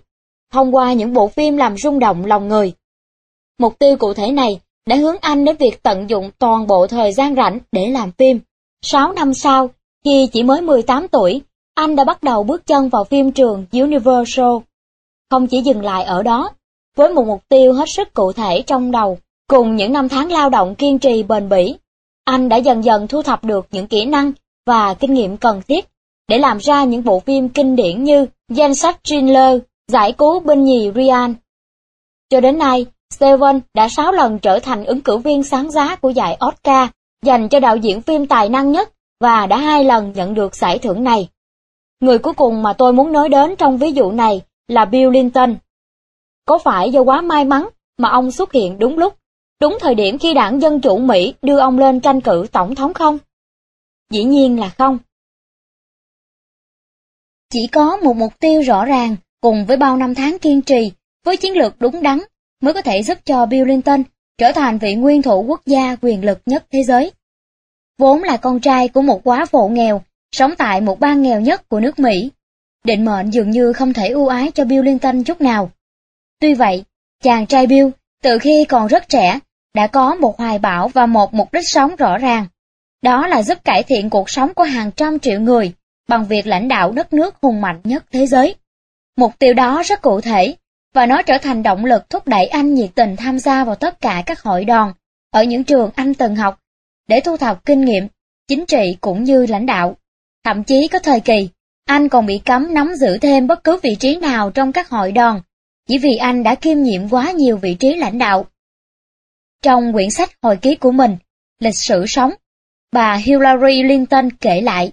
thông qua những bộ phim làm rung động lòng người. Mục tiêu cụ thể này đã hướng anh đến việc tận dụng toàn bộ thời gian rảnh để làm phim. 6 năm sau, khi chỉ mới 18 tuổi, anh đã bắt đầu bước chân vào phim trường Universal. Không chỉ dừng lại ở đó, với một mục tiêu hết sức cụ thể trong đầu, cùng những năm tháng lao động kiên trì bền bỉ, anh đã dần dần thu thập được những kỹ năng và kinh nghiệm cần thiết để làm ra những bộ phim kinh điển như Danh sách Schindler, Giải cứu binh nhì Ryan. Cho đến nay, Steven đã 6 lần trở thành ứng cử viên sáng giá của giải Oscar dành cho đạo diễn phim tài năng nhất và đã hai lần nhận được giải thưởng này. Người cuối cùng mà tôi muốn nói đến trong ví dụ này là Bill Clinton. Có phải do quá may mắn mà ông xuất hiện đúng lúc, đúng thời điểm khi đảng Dân Chủ Mỹ đưa ông lên tranh cử tổng thống không? Dĩ nhiên là không. Chỉ có một mục tiêu rõ ràng cùng với bao năm tháng kiên trì với chiến lược đúng đắn mới có thể giúp cho Bill Clinton trở thành vị nguyên thủ quốc gia quyền lực nhất thế giới. Vốn là con trai của một quá phụ nghèo, sống tại một bang nghèo nhất của nước Mỹ. Định mệnh dường như không thể ưu ái cho Bill Clinton chút nào. Tuy vậy, chàng trai Bill, từ khi còn rất trẻ, đã có một hoài bão và một mục đích sống rõ ràng. Đó là giúp cải thiện cuộc sống của hàng trăm triệu người bằng việc lãnh đạo đất nước hùng mạnh nhất thế giới. Mục tiêu đó rất cụ thể, và nó trở thành động lực thúc đẩy anh nhiệt tình tham gia vào tất cả các hội đoàn ở những trường anh từng học để thu thập kinh nghiệm, chính trị cũng như lãnh đạo. Thậm chí có thời kỳ, anh còn bị cấm nắm giữ thêm bất cứ vị trí nào trong các hội đoàn, chỉ vì anh đã kiêm nhiệm quá nhiều vị trí lãnh đạo. Trong quyển sách hồi ký của mình, Lịch sử sống, bà Hillary Clinton kể lại.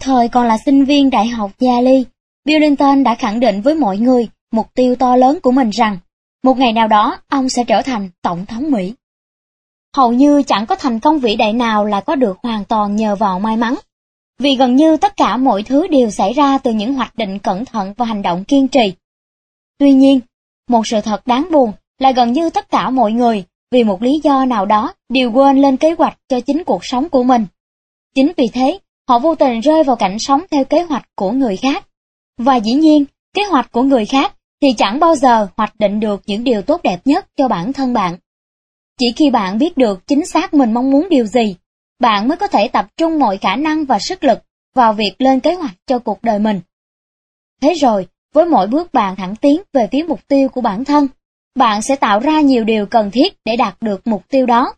Thời còn là sinh viên đại học Yale, Bill Clinton đã khẳng định với mọi người mục tiêu to lớn của mình rằng một ngày nào đó ông sẽ trở thành Tổng thống Mỹ. Hầu như chẳng có thành công vĩ đại nào là có được hoàn toàn nhờ vào may mắn. Vì gần như tất cả mọi thứ đều xảy ra từ những hoạch định cẩn thận và hành động kiên trì. Tuy nhiên, một sự thật đáng buồn là gần như tất cả mọi người, vì một lý do nào đó, đều quên lên kế hoạch cho chính cuộc sống của mình. Chính vì thế, họ vô tình rơi vào cảnh sống theo kế hoạch của người khác. Và dĩ nhiên, kế hoạch của người khác thì chẳng bao giờ hoạch định được những điều tốt đẹp nhất cho bản thân bạn. Chỉ khi bạn biết được chính xác mình mong muốn điều gì, bạn mới có thể tập trung mọi khả năng và sức lực vào việc lên kế hoạch cho cuộc đời mình. Thế rồi, với mỗi bước bạn thẳng tiến về phía mục tiêu của bản thân, bạn sẽ tạo ra nhiều điều cần thiết để đạt được mục tiêu đó.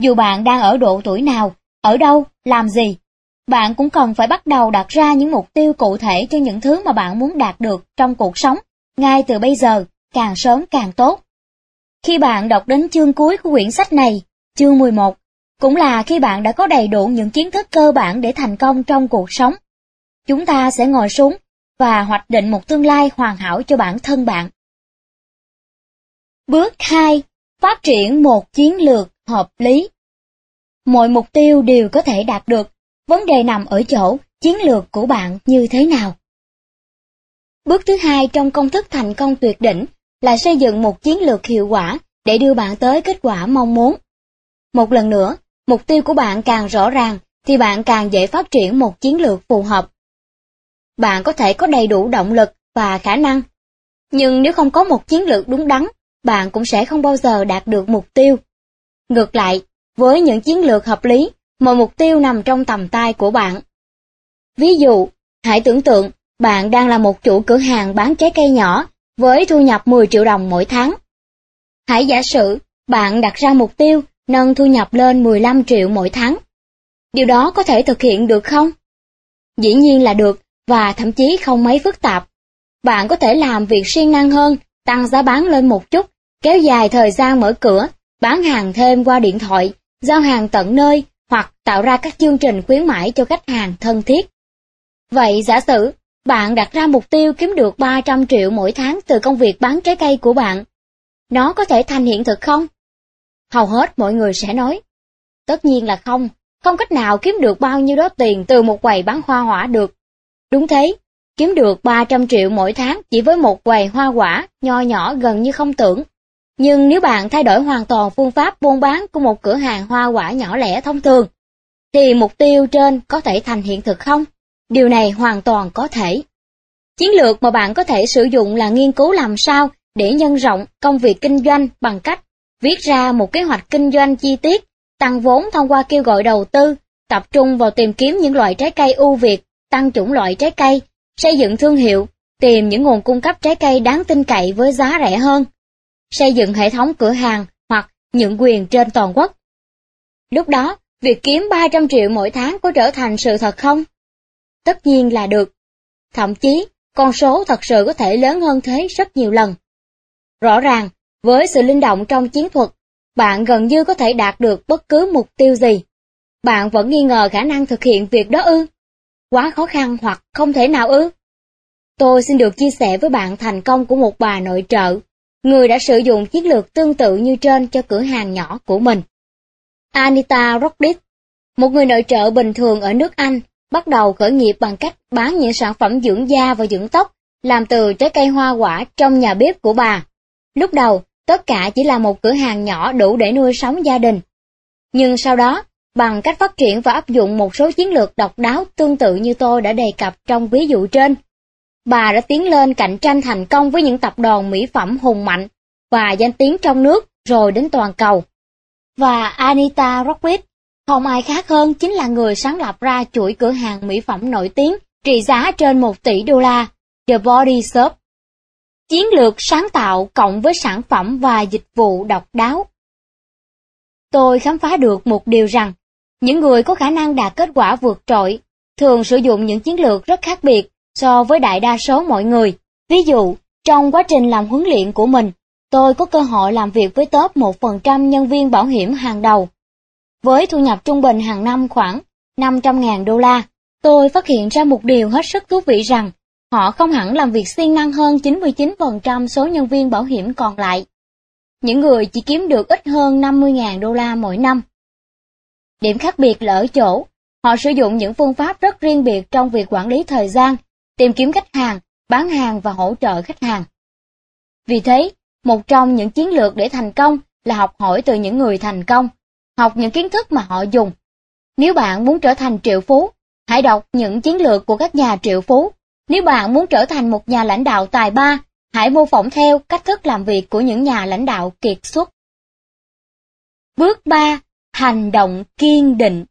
Dù bạn đang ở độ tuổi nào, ở đâu, làm gì, bạn cũng cần phải bắt đầu đặt ra những mục tiêu cụ thể cho những thứ mà bạn muốn đạt được trong cuộc sống ngay từ bây giờ, càng sớm càng tốt. Khi bạn đọc đến chương cuối của quyển sách này, chương 11, cũng là khi bạn đã có đầy đủ những kiến thức cơ bản để thành công trong cuộc sống. Chúng ta sẽ ngồi xuống và hoạch định một tương lai hoàn hảo cho bản thân bạn. Bước 2. Phát triển một chiến lược hợp lý. Mọi mục tiêu đều có thể đạt được, vấn đề nằm ở chỗ chiến lược của bạn như thế nào. Bước thứ hai trong công thức thành công tuyệt đỉnh là xây dựng một chiến lược hiệu quả để đưa bạn tới kết quả mong muốn. Một lần nữa, mục tiêu của bạn càng rõ ràng thì bạn càng dễ phát triển một chiến lược phù hợp. Bạn có thể có đầy đủ động lực và khả năng, nhưng nếu không có một chiến lược đúng đắn, bạn cũng sẽ không bao giờ đạt được mục tiêu. Ngược lại, với những chiến lược hợp lý, mọi mục tiêu nằm trong tầm tay của bạn. Ví dụ, hãy tưởng tượng bạn đang là một chủ cửa hàng bán trái cây nhỏ với thu nhập 10 triệu đồng mỗi tháng. Hãy giả sử bạn đặt ra mục tiêu nâng thu nhập lên 15 triệu mỗi tháng. Điều đó có thể thực hiện được không? Dĩ nhiên là được và thậm chí không mấy phức tạp. Bạn có thể làm việc siêng năng hơn, tăng giá bán lên một chút, kéo dài thời gian mở cửa, bán hàng thêm qua điện thoại, giao hàng tận nơi hoặc tạo ra các chương trình khuyến mãi cho khách hàng thân thiết. Vậy giả sử bạn đặt ra mục tiêu kiếm được 300 triệu mỗi tháng từ công việc bán trái cây của bạn. Nó có thể thành hiện thực không? Hầu hết mọi người sẽ nói. Tất nhiên là không, không cách nào kiếm được bao nhiêu đó tiền từ một quầy bán hoa hỏa được. Đúng thế, kiếm được 300 triệu mỗi tháng chỉ với một quầy hoa quả nho nhỏ gần như không tưởng. Nhưng nếu bạn thay đổi hoàn toàn phương pháp buôn bán của một cửa hàng hoa quả nhỏ lẻ thông thường, thì mục tiêu trên có thể thành hiện thực không? Điều này hoàn toàn có thể. Chiến lược mà bạn có thể sử dụng là nghiên cứu làm sao để nhân rộng công việc kinh doanh bằng cách viết ra một kế hoạch kinh doanh chi tiết, tăng vốn thông qua kêu gọi đầu tư, tập trung vào tìm kiếm những loại trái cây ưu việt, tăng chủng loại trái cây, xây dựng thương hiệu, tìm những nguồn cung cấp trái cây đáng tin cậy với giá rẻ hơn, xây dựng hệ thống cửa hàng hoặc những quyền trên toàn quốc. Lúc đó, việc kiếm 300 triệu mỗi tháng có trở thành sự thật không? Tất nhiên là được. Thậm chí, con số thật sự có thể lớn hơn thế rất nhiều lần. Rõ ràng, với sự linh động trong chiến thuật, bạn gần như có thể đạt được bất cứ mục tiêu gì. Bạn vẫn nghi ngờ khả năng thực hiện việc đó ư? Quá khó khăn hoặc không thể nào ư? Tôi xin được chia sẻ với bạn thành công của một bà nội trợ, người đã sử dụng chiến lược tương tự như trên cho cửa hàng nhỏ của mình. Anita Rockdit, một người nội trợ bình thường ở nước Anh, bắt đầu khởi nghiệp bằng cách bán những sản phẩm dưỡng da và dưỡng tóc làm từ trái cây hoa quả trong nhà bếp của bà. Lúc đầu, tất cả chỉ là một cửa hàng nhỏ đủ để nuôi sống gia đình. Nhưng sau đó, bằng cách phát triển và áp dụng một số chiến lược độc đáo tương tự như tôi đã đề cập trong ví dụ trên, bà đã tiến lên cạnh tranh thành công với những tập đoàn mỹ phẩm hùng mạnh và danh tiếng trong nước rồi đến toàn cầu. Và Anita Rockwood, không ai khác hơn chính là người sáng lập ra chuỗi cửa hàng mỹ phẩm nổi tiếng trị giá trên 1 tỷ đô la, The Body Shop. Chiến lược sáng tạo cộng với sản phẩm và dịch vụ độc đáo. Tôi khám phá được một điều rằng, những người có khả năng đạt kết quả vượt trội thường sử dụng những chiến lược rất khác biệt so với đại đa số mọi người. Ví dụ, trong quá trình làm huấn luyện của mình, tôi có cơ hội làm việc với top 1% nhân viên bảo hiểm hàng đầu. Với thu nhập trung bình hàng năm khoảng 500.000 đô la, tôi phát hiện ra một điều hết sức thú vị rằng họ không hẳn làm việc siêng năng hơn 99% số nhân viên bảo hiểm còn lại. Những người chỉ kiếm được ít hơn 50.000 đô la mỗi năm. Điểm khác biệt là ở chỗ, họ sử dụng những phương pháp rất riêng biệt trong việc quản lý thời gian tìm kiếm khách hàng, bán hàng và hỗ trợ khách hàng. Vì thế, một trong những chiến lược để thành công là học hỏi từ những người thành công, học những kiến thức mà họ dùng. Nếu bạn muốn trở thành triệu phú, hãy đọc những chiến lược của các nhà triệu phú. Nếu bạn muốn trở thành một nhà lãnh đạo tài ba, hãy mô phỏng theo cách thức làm việc của những nhà lãnh đạo kiệt xuất. Bước 3. Hành động kiên định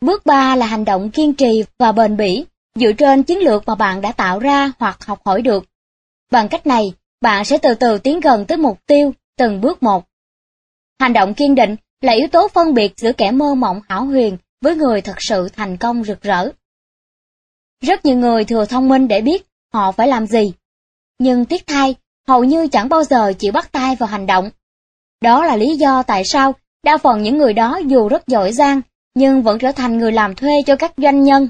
Bước 3 là hành động kiên trì và bền bỉ dựa trên chiến lược mà bạn đã tạo ra hoặc học hỏi được. Bằng cách này, bạn sẽ từ từ tiến gần tới mục tiêu, từng bước một. Hành động kiên định là yếu tố phân biệt giữa kẻ mơ mộng hảo huyền với người thật sự thành công rực rỡ. Rất nhiều người thừa thông minh để biết họ phải làm gì, nhưng tiếc thay, hầu như chẳng bao giờ chịu bắt tay vào hành động. Đó là lý do tại sao đa phần những người đó dù rất giỏi giang, nhưng vẫn trở thành người làm thuê cho các doanh nhân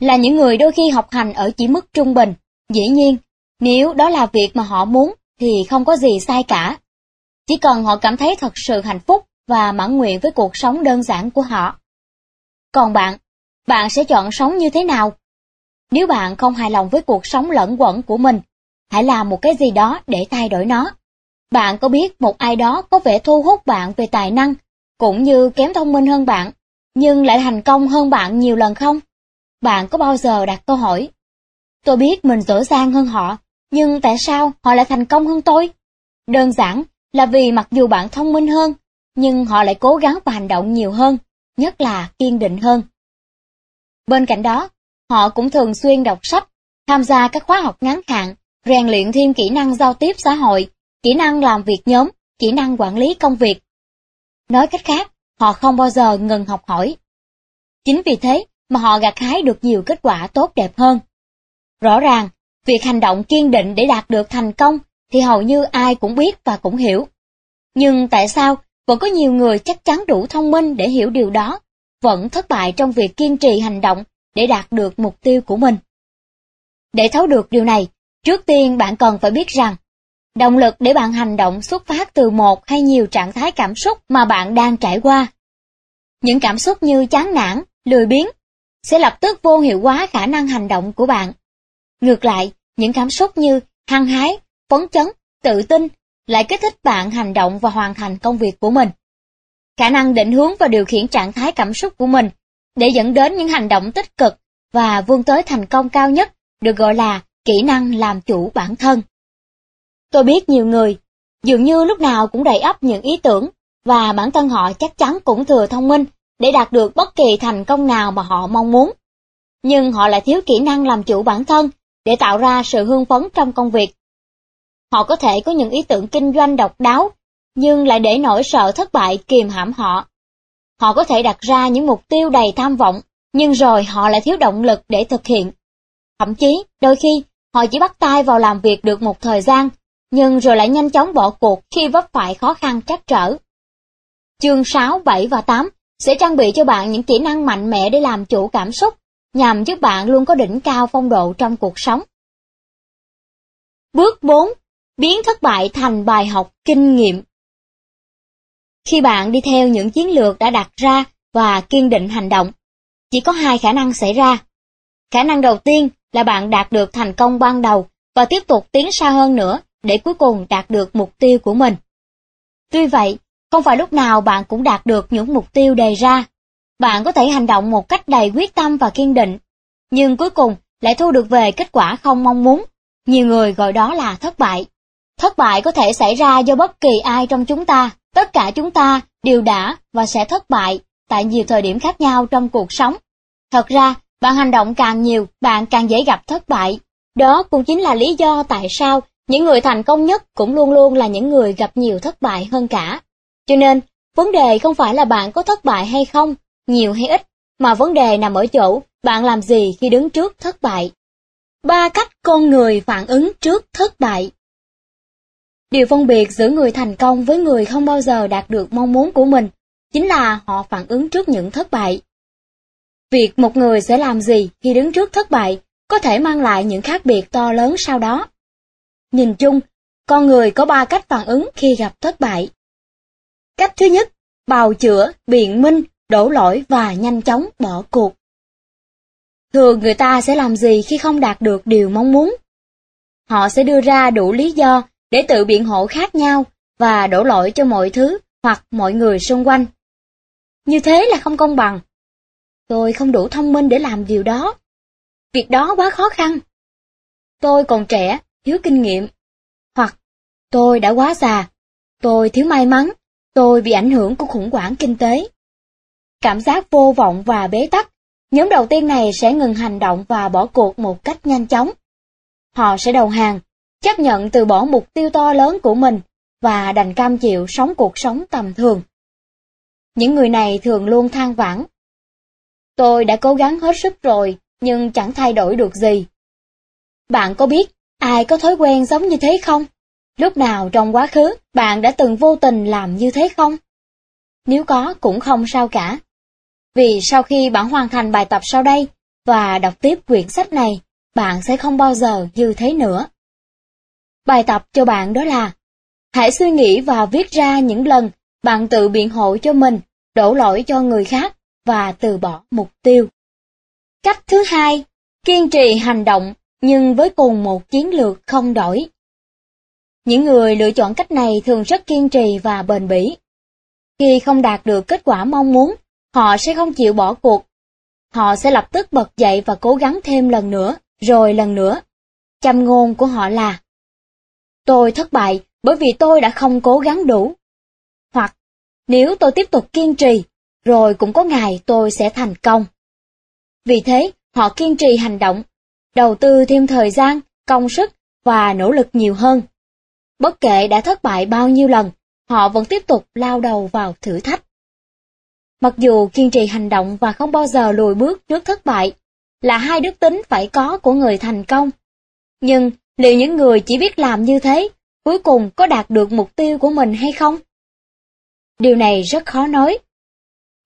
là những người đôi khi học hành ở chỉ mức trung bình. Dĩ nhiên, nếu đó là việc mà họ muốn thì không có gì sai cả. Chỉ cần họ cảm thấy thật sự hạnh phúc và mãn nguyện với cuộc sống đơn giản của họ. Còn bạn, bạn sẽ chọn sống như thế nào? Nếu bạn không hài lòng với cuộc sống lẫn quẩn của mình, hãy làm một cái gì đó để thay đổi nó. Bạn có biết một ai đó có vẻ thu hút bạn về tài năng, cũng như kém thông minh hơn bạn, nhưng lại thành công hơn bạn nhiều lần không? Bạn có bao giờ đặt câu hỏi, tôi biết mình dở dang hơn họ, nhưng tại sao họ lại thành công hơn tôi? Đơn giản là vì mặc dù bạn thông minh hơn, nhưng họ lại cố gắng và hành động nhiều hơn, nhất là kiên định hơn. Bên cạnh đó, họ cũng thường xuyên đọc sách, tham gia các khóa học ngắn hạn, rèn luyện thêm kỹ năng giao tiếp xã hội, kỹ năng làm việc nhóm, kỹ năng quản lý công việc. Nói cách khác, họ không bao giờ ngừng học hỏi. Chính vì thế mà họ gặt hái được nhiều kết quả tốt đẹp hơn. Rõ ràng, việc hành động kiên định để đạt được thành công thì hầu như ai cũng biết và cũng hiểu. Nhưng tại sao vẫn có nhiều người chắc chắn đủ thông minh để hiểu điều đó, vẫn thất bại trong việc kiên trì hành động để đạt được mục tiêu của mình? Để thấu được điều này, trước tiên bạn cần phải biết rằng, động lực để bạn hành động xuất phát từ một hay nhiều trạng thái cảm xúc mà bạn đang trải qua. Những cảm xúc như chán nản, lười biếng, sẽ lập tức vô hiệu hóa khả năng hành động của bạn. Ngược lại, những cảm xúc như hăng hái, phấn chấn, tự tin lại kích thích bạn hành động và hoàn thành công việc của mình. Khả năng định hướng và điều khiển trạng thái cảm xúc của mình để dẫn đến những hành động tích cực và vươn tới thành công cao nhất được gọi là kỹ năng làm chủ bản thân. Tôi biết nhiều người, dường như lúc nào cũng đầy ắp những ý tưởng và bản thân họ chắc chắn cũng thừa thông minh để đạt được bất kỳ thành công nào mà họ mong muốn. Nhưng họ lại thiếu kỹ năng làm chủ bản thân để tạo ra sự hương phấn trong công việc. Họ có thể có những ý tưởng kinh doanh độc đáo, nhưng lại để nỗi sợ thất bại kìm hãm họ. Họ có thể đặt ra những mục tiêu đầy tham vọng, nhưng rồi họ lại thiếu động lực để thực hiện. Thậm chí, đôi khi, họ chỉ bắt tay vào làm việc được một thời gian, nhưng rồi lại nhanh chóng bỏ cuộc khi vấp phải khó khăn trắc trở. Chương 6, 7 và 8 sẽ trang bị cho bạn những kỹ năng mạnh mẽ để làm chủ cảm xúc, nhằm giúp bạn luôn có đỉnh cao phong độ trong cuộc sống. Bước 4. Biến thất bại thành bài học kinh nghiệm. Khi bạn đi theo những chiến lược đã đặt ra và kiên định hành động, chỉ có hai khả năng xảy ra. Khả năng đầu tiên là bạn đạt được thành công ban đầu và tiếp tục tiến xa hơn nữa để cuối cùng đạt được mục tiêu của mình. Tuy vậy, không phải lúc nào bạn cũng đạt được những mục tiêu đề ra. Bạn có thể hành động một cách đầy quyết tâm và kiên định, nhưng cuối cùng lại thu được về kết quả không mong muốn. Nhiều người gọi đó là thất bại. Thất bại có thể xảy ra do bất kỳ ai trong chúng ta, tất cả chúng ta đều đã và sẽ thất bại tại nhiều thời điểm khác nhau trong cuộc sống. Thật ra, bạn hành động càng nhiều, bạn càng dễ gặp thất bại. Đó cũng chính là lý do tại sao những người thành công nhất cũng luôn luôn là những người gặp nhiều thất bại hơn cả. Cho nên, vấn đề không phải là bạn có thất bại hay không, nhiều hay ít, mà vấn đề nằm ở chỗ bạn làm gì khi đứng trước thất bại. Ba cách con người phản ứng trước thất bại Điều phân biệt giữa người thành công với người không bao giờ đạt được mong muốn của mình chính là họ phản ứng trước những thất bại. Việc một người sẽ làm gì khi đứng trước thất bại có thể mang lại những khác biệt to lớn sau đó. Nhìn chung, con người có ba cách phản ứng khi gặp thất bại. Cách thứ nhất, bào chữa, biện minh, đổ lỗi và nhanh chóng bỏ cuộc. Thường người ta sẽ làm gì khi không đạt được điều mong muốn? Họ sẽ đưa ra đủ lý do để tự biện hộ khác nhau và đổ lỗi cho mọi thứ hoặc mọi người xung quanh. Như thế là không công bằng. Tôi không đủ thông minh để làm điều đó. Việc đó quá khó khăn. Tôi còn trẻ, thiếu kinh nghiệm. Hoặc tôi đã quá già, tôi thiếu may mắn, tôi bị ảnh hưởng của khủng hoảng kinh tế. Cảm giác vô vọng và bế tắc, nhóm đầu tiên này sẽ ngừng hành động và bỏ cuộc một cách nhanh chóng. Họ sẽ đầu hàng, chấp nhận từ bỏ mục tiêu to lớn của mình và đành cam chịu sống cuộc sống tầm thường. Những người này thường luôn than vãn. Tôi đã cố gắng hết sức rồi, nhưng chẳng thay đổi được gì. Bạn có biết ai có thói quen giống như thế không? Lúc nào trong quá khứ bạn đã từng vô tình làm như thế không? Nếu có cũng không sao cả. Vì sau khi bạn hoàn thành bài tập sau đây và đọc tiếp quyển sách này, bạn sẽ không bao giờ như thế nữa. Bài tập cho bạn đó là Hãy suy nghĩ và viết ra những lần bạn tự biện hộ cho mình, đổ lỗi cho người khác và từ bỏ mục tiêu. Cách thứ hai, kiên trì hành động nhưng với cùng một chiến lược không đổi. Những người lựa chọn cách này thường rất kiên trì và bền bỉ. Khi không đạt được kết quả mong muốn, họ sẽ không chịu bỏ cuộc. Họ sẽ lập tức bật dậy và cố gắng thêm lần nữa, rồi lần nữa. Châm ngôn của họ là Tôi thất bại bởi vì tôi đã không cố gắng đủ. Hoặc, nếu tôi tiếp tục kiên trì, rồi cũng có ngày tôi sẽ thành công. Vì thế, họ kiên trì hành động, đầu tư thêm thời gian, công sức và nỗ lực nhiều hơn. Bất kể đã thất bại bao nhiêu lần, họ vẫn tiếp tục lao đầu vào thử thách. Mặc dù kiên trì hành động và không bao giờ lùi bước trước thất bại là hai đức tính phải có của người thành công, nhưng liệu những người chỉ biết làm như thế cuối cùng có đạt được mục tiêu của mình hay không? Điều này rất khó nói.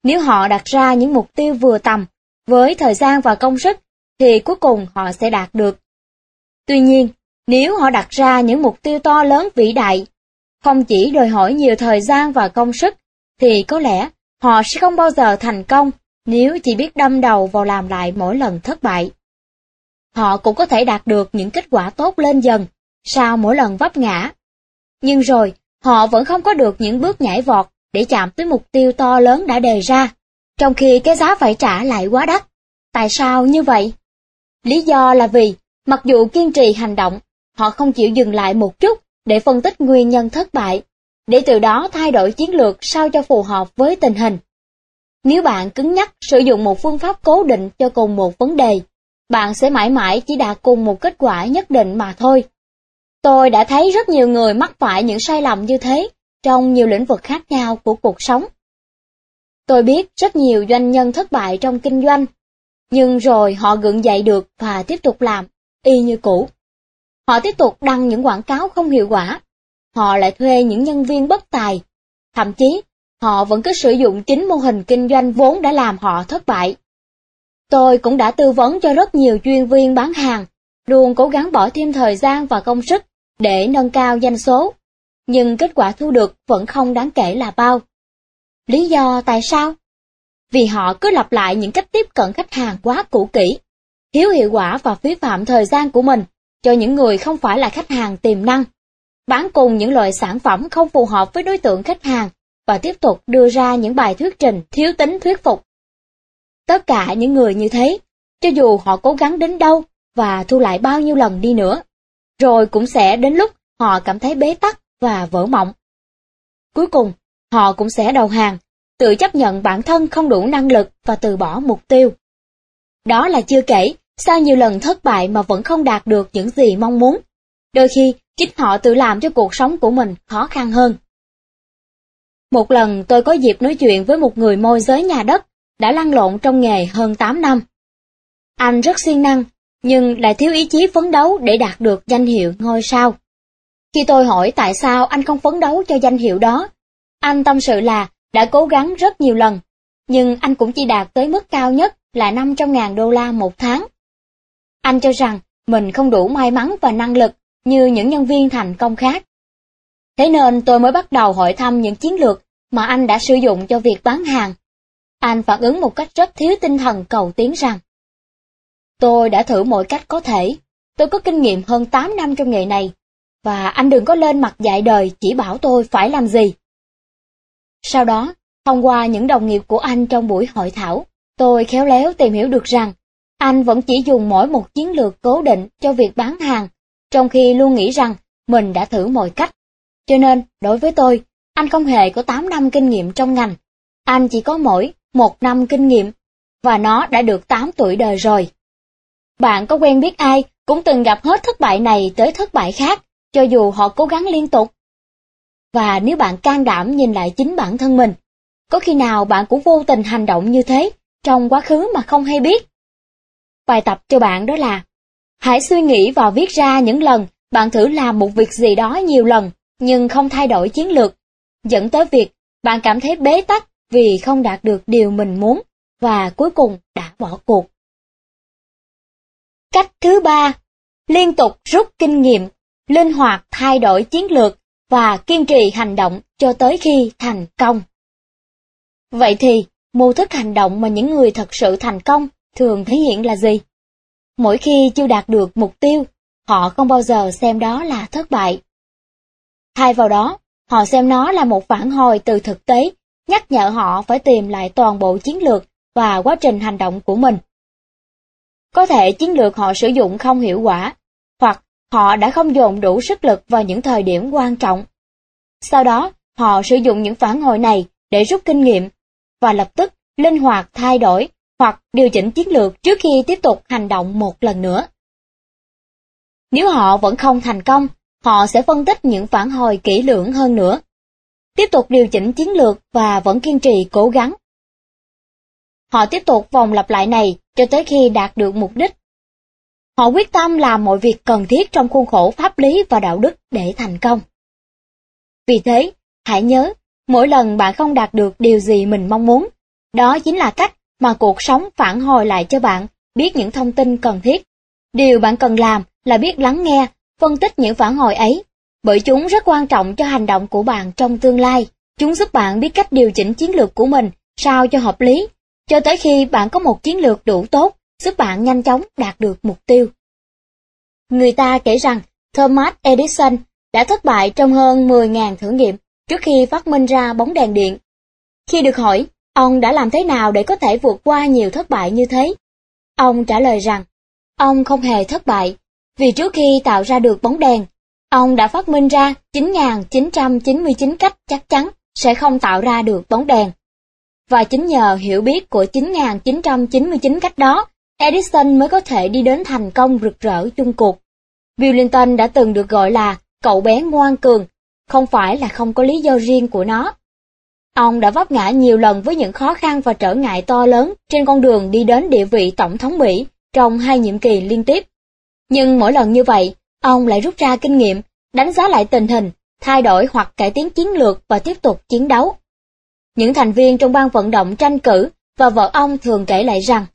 Nếu họ đặt ra những mục tiêu vừa tầm, với thời gian và công sức, thì cuối cùng họ sẽ đạt được. Tuy nhiên, nếu họ đặt ra những mục tiêu to lớn vĩ đại, không chỉ đòi hỏi nhiều thời gian và công sức, thì có lẽ họ sẽ không bao giờ thành công nếu chỉ biết đâm đầu vào làm lại mỗi lần thất bại. Họ cũng có thể đạt được những kết quả tốt lên dần, sau mỗi lần vấp ngã. Nhưng rồi, họ vẫn không có được những bước nhảy vọt để chạm tới mục tiêu to lớn đã đề ra, trong khi cái giá phải trả lại quá đắt. Tại sao như vậy? Lý do là vì, mặc dù kiên trì hành động, họ không chịu dừng lại một chút để phân tích nguyên nhân thất bại, để từ đó thay đổi chiến lược sao cho phù hợp với tình hình. Nếu bạn cứng nhắc sử dụng một phương pháp cố định cho cùng một vấn đề, bạn sẽ mãi mãi chỉ đạt cùng một kết quả nhất định mà thôi. Tôi đã thấy rất nhiều người mắc phải những sai lầm như thế trong nhiều lĩnh vực khác nhau của cuộc sống. Tôi biết rất nhiều doanh nhân thất bại trong kinh doanh, nhưng rồi họ gượng dậy được và tiếp tục làm, y như cũ. Họ tiếp tục đăng những quảng cáo không hiệu quả. Họ lại thuê những nhân viên bất tài. Thậm chí, họ vẫn cứ sử dụng chính mô hình kinh doanh vốn đã làm họ thất bại. Tôi cũng đã tư vấn cho rất nhiều chuyên viên bán hàng, luôn cố gắng bỏ thêm thời gian và công sức để nâng cao doanh số, nhưng kết quả thu được vẫn không đáng kể là bao. Lý do tại sao? Vì họ cứ lặp lại những cách tiếp cận khách hàng quá cũ kỹ, thiếu hiệu quả và phí phạm thời gian của mình cho những người không phải là khách hàng tiềm năng, bán cùng những loại sản phẩm không phù hợp với đối tượng khách hàng và tiếp tục đưa ra những bài thuyết trình thiếu tính thuyết phục. Tất cả những người như thế, cho dù họ cố gắng đến đâu và thu lại bao nhiêu lần đi nữa, rồi cũng sẽ đến lúc họ cảm thấy bế tắc và vỡ mộng. Cuối cùng, họ cũng sẽ đầu hàng, tự chấp nhận bản thân không đủ năng lực và từ bỏ mục tiêu. Đó là chưa kể, sau nhiều lần thất bại mà vẫn không đạt được những gì mong muốn. Đôi khi, chính họ tự làm cho cuộc sống của mình khó khăn hơn. Một lần tôi có dịp nói chuyện với một người môi giới nhà đất, đã lăn lộn trong nghề hơn 8 năm. Anh rất siêng năng, nhưng lại thiếu ý chí phấn đấu để đạt được danh hiệu ngôi sao. Khi tôi hỏi tại sao anh không phấn đấu cho danh hiệu đó, anh tâm sự là đã cố gắng rất nhiều lần, nhưng anh cũng chỉ đạt tới mức cao nhất là 500.000 đô la một tháng. Anh cho rằng mình không đủ may mắn và năng lực như những nhân viên thành công khác. Thế nên tôi mới bắt đầu hỏi thăm những chiến lược mà anh đã sử dụng cho việc bán hàng. Anh phản ứng một cách rất thiếu tinh thần cầu tiến rằng Tôi đã thử mọi cách có thể, tôi có kinh nghiệm hơn 8 năm trong nghề này, và anh đừng có lên mặt dạy đời chỉ bảo tôi phải làm gì. Sau đó, thông qua những đồng nghiệp của anh trong buổi hội thảo, tôi khéo léo tìm hiểu được rằng anh vẫn chỉ dùng mỗi một chiến lược cố định cho việc bán hàng, trong khi luôn nghĩ rằng mình đã thử mọi cách. Cho nên, đối với tôi, anh không hề có 8 năm kinh nghiệm trong ngành. Anh chỉ có mỗi một năm kinh nghiệm, và nó đã được 8 tuổi đời rồi. Bạn có quen biết ai cũng từng gặp hết thất bại này tới thất bại khác, cho dù họ cố gắng liên tục. Và nếu bạn can đảm nhìn lại chính bản thân mình, có khi nào bạn cũng vô tình hành động như thế trong quá khứ mà không hay biết? Bài tập cho bạn đó là Hãy suy nghĩ và viết ra những lần bạn thử làm một việc gì đó nhiều lần nhưng không thay đổi chiến lược, dẫn tới việc bạn cảm thấy bế tắc vì không đạt được điều mình muốn và cuối cùng đã bỏ cuộc. Cách thứ ba, liên tục rút kinh nghiệm, linh hoạt thay đổi chiến lược và kiên trì hành động cho tới khi thành công. Vậy thì, mô thức hành động mà những người thật sự thành công thường thể hiện là gì? Mỗi khi chưa đạt được mục tiêu, họ không bao giờ xem đó là thất bại. Thay vào đó, họ xem nó là một phản hồi từ thực tế, nhắc nhở họ phải tìm lại toàn bộ chiến lược và quá trình hành động của mình. Có thể chiến lược họ sử dụng không hiệu quả, hoặc họ đã không dồn đủ sức lực vào những thời điểm quan trọng. Sau đó, họ sử dụng những phản hồi này để rút kinh nghiệm, và lập tức linh hoạt thay đổi hoặc điều chỉnh chiến lược trước khi tiếp tục hành động một lần nữa. Nếu họ vẫn không thành công, họ sẽ phân tích những phản hồi kỹ lưỡng hơn nữa. Tiếp tục điều chỉnh chiến lược và vẫn kiên trì cố gắng. Họ tiếp tục vòng lặp lại này cho tới khi đạt được mục đích. Họ quyết tâm làm mọi việc cần thiết trong khuôn khổ pháp lý và đạo đức để thành công. Vì thế, hãy nhớ, mỗi lần bạn không đạt được điều gì mình mong muốn, đó chính là cách mà cuộc sống phản hồi lại cho bạn biết những thông tin cần thiết. Điều bạn cần làm là biết lắng nghe, phân tích những phản hồi ấy, bởi chúng rất quan trọng cho hành động của bạn trong tương lai. Chúng giúp bạn biết cách điều chỉnh chiến lược của mình sao cho hợp lý cho tới khi bạn có một chiến lược đủ tốt, giúp bạn nhanh chóng đạt được mục tiêu. Người ta kể rằng Thomas Edison đã thất bại trong hơn 10.000 thử nghiệm trước khi phát minh ra bóng đèn điện. Khi được hỏi, ông đã làm thế nào để có thể vượt qua nhiều thất bại như thế? Ông trả lời rằng, ông không hề thất bại, vì trước khi tạo ra được bóng đèn, ông đã phát minh ra 9.999 cách chắc chắn sẽ không tạo ra được bóng đèn. Và chính nhờ hiểu biết của 9.999 cách đó, Edison mới có thể đi đến thành công rực rỡ chung cuộc. Bill Clinton đã từng được gọi là cậu bé ngoan cường, không phải là không có lý do riêng của nó. Ông đã vấp ngã nhiều lần với những khó khăn và trở ngại to lớn trên con đường đi đến địa vị Tổng thống Mỹ trong hai nhiệm kỳ liên tiếp. Nhưng mỗi lần như vậy, ông lại rút ra kinh nghiệm, đánh giá lại tình hình, thay đổi hoặc cải tiến chiến lược và tiếp tục chiến đấu. Những thành viên trong ban vận động tranh cử và vợ ông thường kể lại rằng,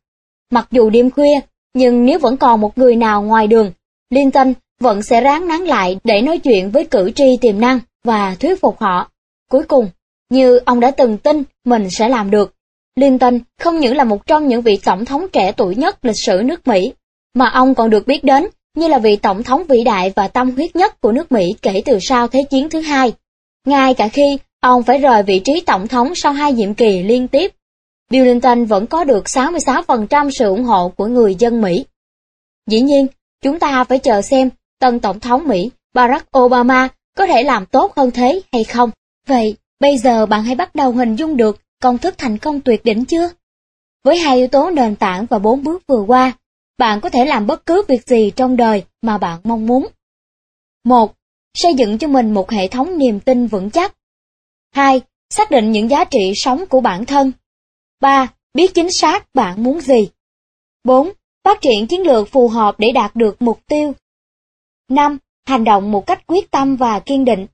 mặc dù đêm khuya, nhưng nếu vẫn còn một người nào ngoài đường, Linton vẫn sẽ ráng nán lại để nói chuyện với cử tri tiềm năng và thuyết phục họ. Cuối cùng, như ông đã từng tin mình sẽ làm được, Linton không những là một trong những vị tổng thống trẻ tuổi nhất lịch sử nước Mỹ, mà ông còn được biết đến như là vị tổng thống vĩ đại và tâm huyết nhất của nước Mỹ kể từ sau Thế chiến thứ hai. Ngay cả khi ông phải rời vị trí tổng thống sau hai nhiệm kỳ liên tiếp, Bill Clinton vẫn có được 66% sự ủng hộ của người dân Mỹ. Dĩ nhiên, chúng ta phải chờ xem tân tổng thống Mỹ Barack Obama có thể làm tốt hơn thế hay không. Vậy, bây giờ bạn hãy bắt đầu hình dung được công thức thành công tuyệt đỉnh chưa? Với hai yếu tố nền tảng và bốn bước vừa qua, bạn có thể làm bất cứ việc gì trong đời mà bạn mong muốn. 1. Xây dựng cho mình một hệ thống niềm tin vững chắc. 2. Xác định những giá trị sống của bản thân. 3. Biết chính xác bạn muốn gì. 4. Phát triển chiến lược phù hợp để đạt được mục tiêu. 5. Hành động một cách quyết tâm và kiên định.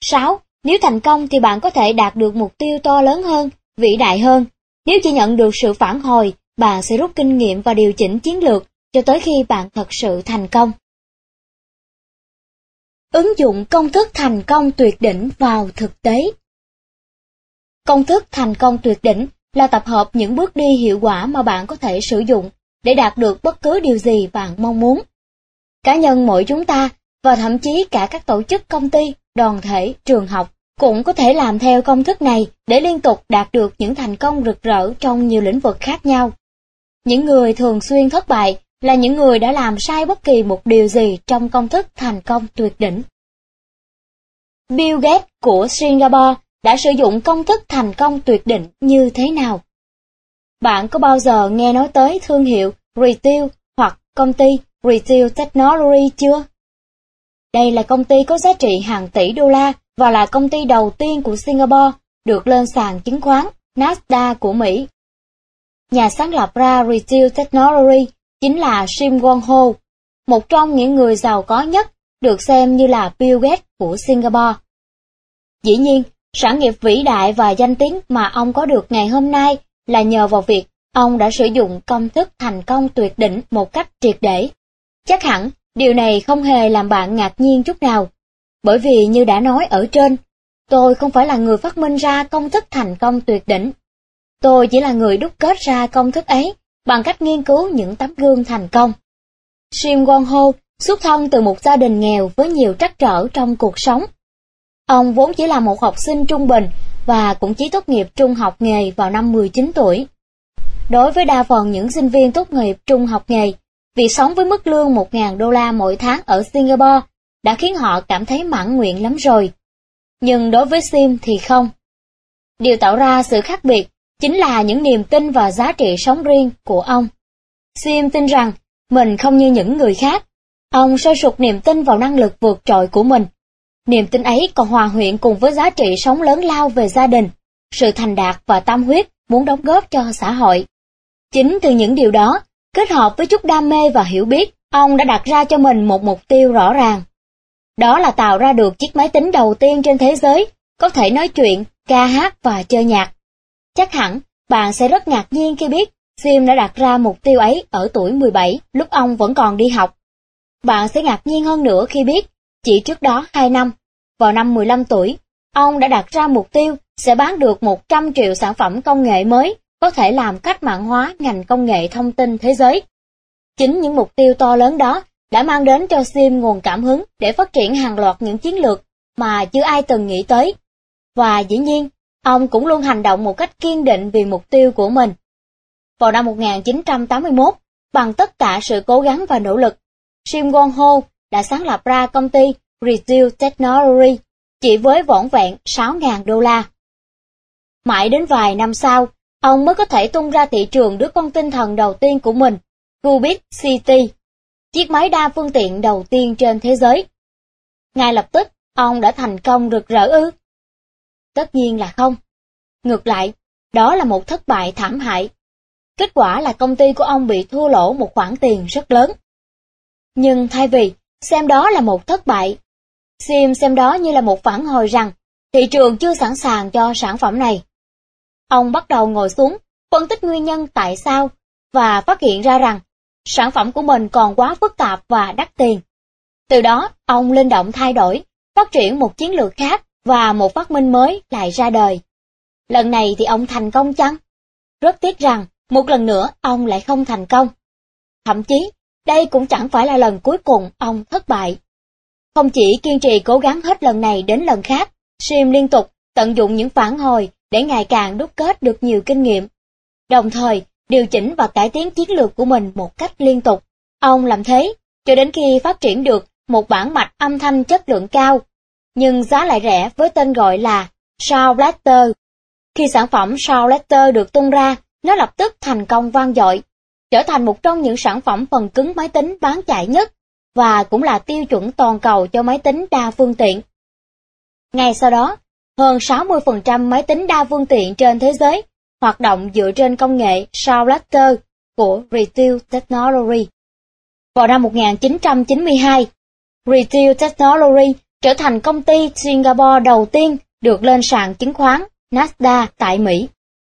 6. Nếu thành công thì bạn có thể đạt được mục tiêu to lớn hơn, vĩ đại hơn. Nếu chỉ nhận được sự phản hồi, bạn sẽ rút kinh nghiệm và điều chỉnh chiến lược cho tới khi bạn thật sự thành công. Ứng dụng công thức thành công tuyệt đỉnh vào thực tế Công thức thành công tuyệt đỉnh là tập hợp những bước đi hiệu quả mà bạn có thể sử dụng để đạt được bất cứ điều gì bạn mong muốn. Cá nhân mỗi chúng ta, và thậm chí cả các tổ chức công ty, đoàn thể, trường học, cũng có thể làm theo công thức này để liên tục đạt được những thành công rực rỡ trong nhiều lĩnh vực khác nhau. Những người thường xuyên thất bại là những người đã làm sai bất kỳ một điều gì trong công thức thành công tuyệt đỉnh. Bill Gates của Singapore đã sử dụng công thức thành công tuyệt đỉnh như thế nào? Bạn có bao giờ nghe nói tới thương hiệu Retail hoặc công ty Retail Technology chưa? Đây là công ty có giá trị hàng tỷ đô la và là công ty đầu tiên của Singapore được lên sàn chứng khoán Nasdaq của Mỹ. Nhà sáng lập ra Retail Technology chính là Sim Wong Ho, một trong những người giàu có nhất, được xem như là Bill Gates của Singapore. Dĩ nhiên, sản nghiệp vĩ đại và danh tiếng mà ông có được ngày hôm nay là nhờ vào việc ông đã sử dụng công thức thành công tuyệt đỉnh một cách triệt để. Chắc hẳn, điều này không hề làm bạn ngạc nhiên chút nào, bởi vì như đã nói ở trên, tôi không phải là người phát minh ra công thức thành công tuyệt đỉnh. Tôi chỉ là người đúc kết ra công thức ấy bằng cách nghiên cứu những tấm gương thành công. Sim Won Ho xuất thân từ một gia đình nghèo với nhiều trắc trở trong cuộc sống. Ông vốn chỉ là một học sinh trung bình và cũng chỉ tốt nghiệp trung học nghề vào năm 19 tuổi. Đối với đa phần những sinh viên tốt nghiệp trung học nghề, việc sống với mức lương 1.000 đô la mỗi tháng ở Singapore đã khiến họ cảm thấy mãn nguyện lắm rồi. Nhưng đối với Sim thì không. Điều tạo ra sự khác biệt chính là những niềm tin và giá trị sống riêng của ông. Sim tin rằng mình không như những người khác. Ông sôi sục niềm tin vào năng lực vượt trội của mình. Niềm tin ấy còn hòa quyện cùng với giá trị sống lớn lao về gia đình, sự thành đạt và tâm huyết muốn đóng góp cho xã hội. Chính từ những điều đó, kết hợp với chút đam mê và hiểu biết, ông đã đặt ra cho mình một mục tiêu rõ ràng. Đó là tạo ra được chiếc máy tính đầu tiên trên thế giới, có thể nói chuyện, ca hát và chơi nhạc. Chắc hẳn, bạn sẽ rất ngạc nhiên khi biết Sim đã đặt ra mục tiêu ấy ở tuổi 17, lúc ông vẫn còn đi học. Bạn sẽ ngạc nhiên hơn nữa khi biết, chỉ trước đó 2 năm, vào năm 15 tuổi, ông đã đặt ra mục tiêu sẽ bán được 100 triệu sản phẩm công nghệ mới có thể làm cách mạng hóa ngành công nghệ thông tin thế giới. Chính những mục tiêu to lớn đó đã mang đến cho Sim nguồn cảm hứng để phát triển hàng loạt những chiến lược mà chưa ai từng nghĩ tới. Và dĩ nhiên, ông cũng luôn hành động một cách kiên định vì mục tiêu của mình. Vào năm 1981, bằng tất cả sự cố gắng và nỗ lực, Sim Won Ho đã sáng lập ra công ty Retail Technology chỉ với vỏn vẹn 6.000 đô la. Mãi đến vài năm sau, ông mới có thể tung ra thị trường đứa con tinh thần đầu tiên của mình, Rubik City, chiếc máy đa phương tiện đầu tiên trên thế giới. Ngay lập tức, ông đã thành công rực rỡ ư? Tất nhiên là không. Ngược lại, đó là một thất bại thảm hại. Kết quả là công ty của ông bị thua lỗ một khoản tiền rất lớn. Nhưng thay vì xem đó là một thất bại. Sim xem đó như là một phản hồi rằng thị trường chưa sẵn sàng cho sản phẩm này. Ông bắt đầu ngồi xuống, phân tích nguyên nhân tại sao và phát hiện ra rằng sản phẩm của mình còn quá phức tạp và đắt tiền. Từ đó, ông linh động thay đổi, phát triển một chiến lược khác và một phát minh mới lại ra đời. Lần này thì ông thành công chăng? Rất tiếc rằng, một lần nữa ông lại không thành công. Thậm chí, đây cũng chẳng phải là lần cuối cùng ông thất bại. Không chỉ kiên trì cố gắng hết lần này đến lần khác, Sim liên tục tận dụng những phản hồi để ngày càng đúc kết được nhiều kinh nghiệm. Đồng thời, điều chỉnh và cải tiến chiến lược của mình một cách liên tục. Ông làm thế cho đến khi phát triển được một bản mạch âm thanh chất lượng cao, nhưng giá lại rẻ với tên gọi là Sound Blaster. Khi sản phẩm Sound Blaster được tung ra, nó lập tức thành công vang dội, trở thành một trong những sản phẩm phần cứng máy tính bán chạy nhất và cũng là tiêu chuẩn toàn cầu cho máy tính đa phương tiện. Ngay sau đó, hơn 60% máy tính đa phương tiện trên thế giới hoạt động dựa trên công nghệ Sound Blaster của Retail Technology. Vào năm 1992, Retail Technology trở thành công ty Singapore đầu tiên được lên sàn chứng khoán Nasdaq tại Mỹ.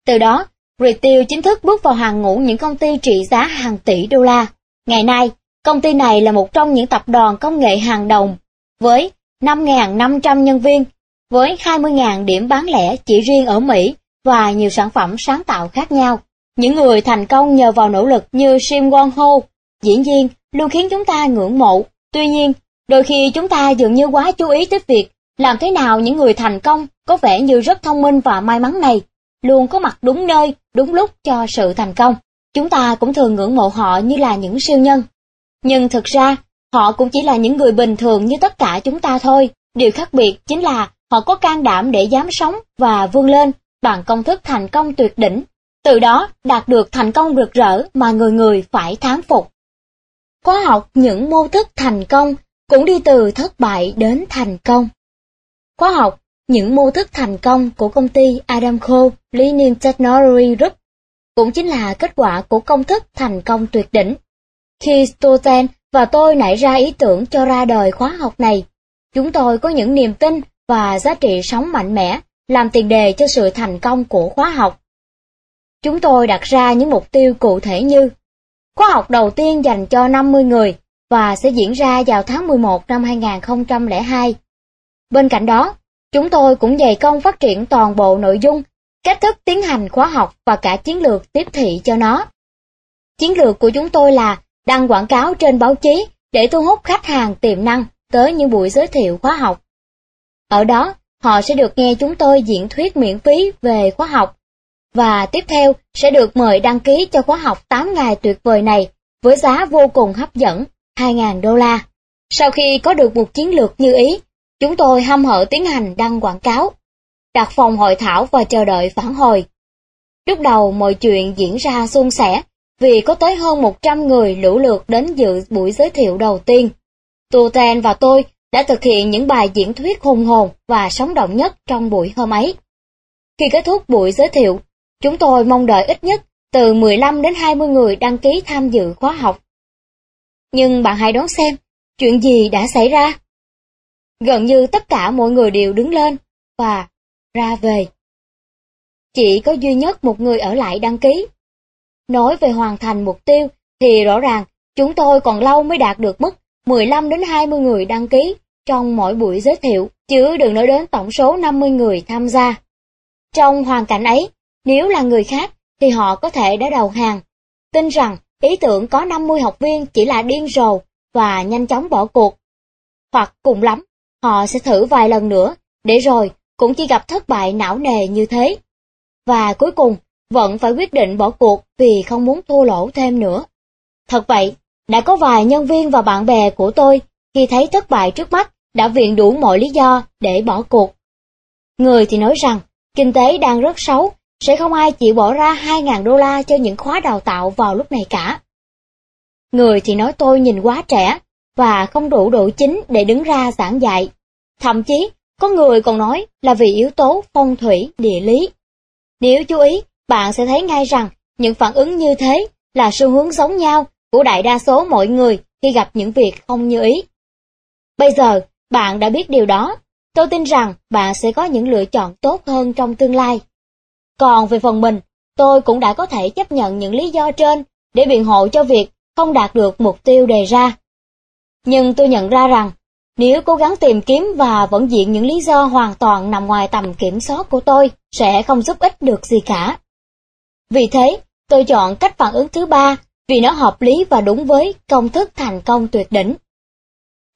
Từ đó, Retail chính thức bước vào hàng ngũ những công ty trị giá hàng tỷ đô la. Ngày nay, công ty này là một trong những tập đoàn công nghệ hàng đầu với 5.500 nhân viên, với 20.000 điểm bán lẻ chỉ riêng ở Mỹ và nhiều sản phẩm sáng tạo khác nhau. Những người thành công nhờ vào nỗ lực như Sim Won Ho, diễn viên luôn khiến chúng ta ngưỡng mộ. Tuy nhiên, đôi khi chúng ta dường như quá chú ý tới việc làm thế nào những người thành công có vẻ như rất thông minh và may mắn này, luôn có mặt đúng nơi, đúng lúc cho sự thành công. Chúng ta cũng thường ngưỡng mộ họ như là những siêu nhân. Nhưng thực ra, họ cũng chỉ là những người bình thường như tất cả chúng ta thôi. Điều khác biệt chính là họ có can đảm để dám sống và vươn lên bằng công thức thành công tuyệt đỉnh. Từ đó đạt được thành công rực rỡ mà người người phải thán phục. Khóa học những mô thức thành công cũng đi từ thất bại đến thành công. Khóa học những mô thức thành công của công ty Adamco Learning Technology Group cũng chính là kết quả của công thức thành công tuyệt đỉnh. Khi Stoten và tôi nảy ra ý tưởng cho ra đời khóa học này, chúng tôi có những niềm tin và giá trị sống mạnh mẽ làm tiền đề cho sự thành công của khóa học. Chúng tôi đặt ra những mục tiêu cụ thể như Khóa học đầu tiên dành cho 50 người và sẽ diễn ra vào tháng 11 năm 2002. Bên cạnh đó, chúng tôi cũng dày công phát triển toàn bộ nội dung, cách thức tiến hành khóa học và cả chiến lược tiếp thị cho nó. Chiến lược của chúng tôi là đăng quảng cáo trên báo chí để thu hút khách hàng tiềm năng tới những buổi giới thiệu khóa học. Ở đó, họ sẽ được nghe chúng tôi diễn thuyết miễn phí về khóa học. Và tiếp theo sẽ được mời đăng ký cho khóa học 8 ngày tuyệt vời này với giá vô cùng hấp dẫn, 2.000 đô la. Sau khi có được một chiến lược như ý, chúng tôi hâm hở tiến hành đăng quảng cáo, đặt phòng hội thảo và chờ đợi phản hồi. Lúc đầu mọi chuyện diễn ra suôn sẻ, vì có tới hơn 100 người lũ lượt đến dự buổi giới thiệu đầu tiên. Tuten và tôi đã thực hiện những bài diễn thuyết hùng hồn và sống động nhất trong buổi hôm ấy. Khi kết thúc buổi giới thiệu, chúng tôi mong đợi ít nhất từ 15 đến 20 người đăng ký tham dự khóa học. Nhưng bạn hãy đón xem, chuyện gì đã xảy ra? Gần như tất cả mọi người đều đứng lên và ra về. Chỉ có duy nhất một người ở lại đăng ký. Nói về hoàn thành mục tiêu thì rõ ràng chúng tôi còn lâu mới đạt được mức 15 đến 20 người đăng ký trong mỗi buổi giới thiệu, chứ đừng nói đến tổng số 50 người tham gia. Trong hoàn cảnh ấy, nếu là người khác, thì họ có thể đã đầu hàng, tin rằng ý tưởng có 50 học viên chỉ là điên rồ và nhanh chóng bỏ cuộc. Hoặc cùng lắm, họ sẽ thử vài lần nữa, để rồi cũng chỉ gặp thất bại não nề như thế. Và cuối cùng, vẫn phải quyết định bỏ cuộc vì không muốn thua lỗ thêm nữa. Thật vậy, đã có vài nhân viên và bạn bè của tôi khi thấy thất bại trước mắt đã viện đủ mọi lý do để bỏ cuộc. Người thì nói rằng, kinh tế đang rất xấu, sẽ không ai chịu bỏ ra 2.000 đô la cho những khóa đào tạo vào lúc này cả. Người thì nói tôi nhìn quá trẻ, và không đủ độ chính để đứng ra giảng dạy. Thậm chí, có người còn nói là vì yếu tố phong thủy, địa lý. Nếu chú ý, bạn sẽ thấy ngay rằng những phản ứng như thế là xu hướng giống nhau của đại đa số mọi người khi gặp những việc không như ý. Bây giờ, bạn đã biết điều đó. Tôi tin rằng bạn sẽ có những lựa chọn tốt hơn trong tương lai. Còn về phần mình, tôi cũng đã có thể chấp nhận những lý do trên để biện hộ cho việc không đạt được mục tiêu đề ra. Nhưng tôi nhận ra rằng, nếu cố gắng tìm kiếm và vẫn diện những lý do hoàn toàn nằm ngoài tầm kiểm soát của tôi, sẽ không giúp ích được gì cả. Vì thế, tôi chọn cách phản ứng thứ ba vì nó hợp lý và đúng với công thức thành công tuyệt đỉnh.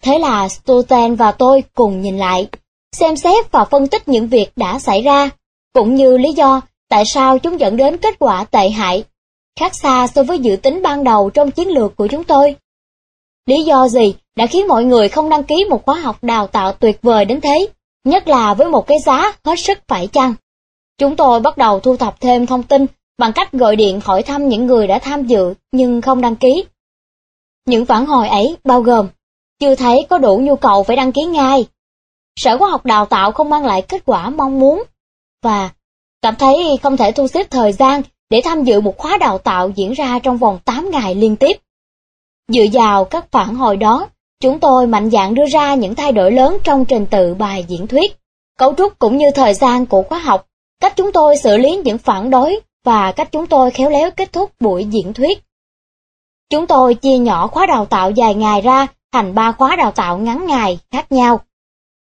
Thế là Stolten và tôi cùng nhìn lại, xem xét và phân tích những việc đã xảy ra, cũng như lý do tại sao chúng dẫn đến kết quả tệ hại, khác xa so với dự tính ban đầu trong chiến lược của chúng tôi. Lý do gì đã khiến mọi người không đăng ký một khóa học đào tạo tuyệt vời đến thế, nhất là với một cái giá hết sức phải chăng? Chúng tôi bắt đầu thu thập thêm thông tin bằng cách gọi điện hỏi thăm những người đã tham dự nhưng không đăng ký. Những phản hồi ấy bao gồm, chưa thấy có đủ nhu cầu phải đăng ký ngay, sở khoa học đào tạo không mang lại kết quả mong muốn, và cảm thấy không thể thu xếp thời gian để tham dự một khóa đào tạo diễn ra trong vòng 8 ngày liên tiếp. Dựa vào các phản hồi đó, chúng tôi mạnh dạn đưa ra những thay đổi lớn trong trình tự bài diễn thuyết, cấu trúc cũng như thời gian của khóa học, cách chúng tôi xử lý những phản đối và cách chúng tôi khéo léo kết thúc buổi diễn thuyết. Chúng tôi chia nhỏ khóa đào tạo dài ngày ra thành ba khóa đào tạo ngắn ngày khác nhau.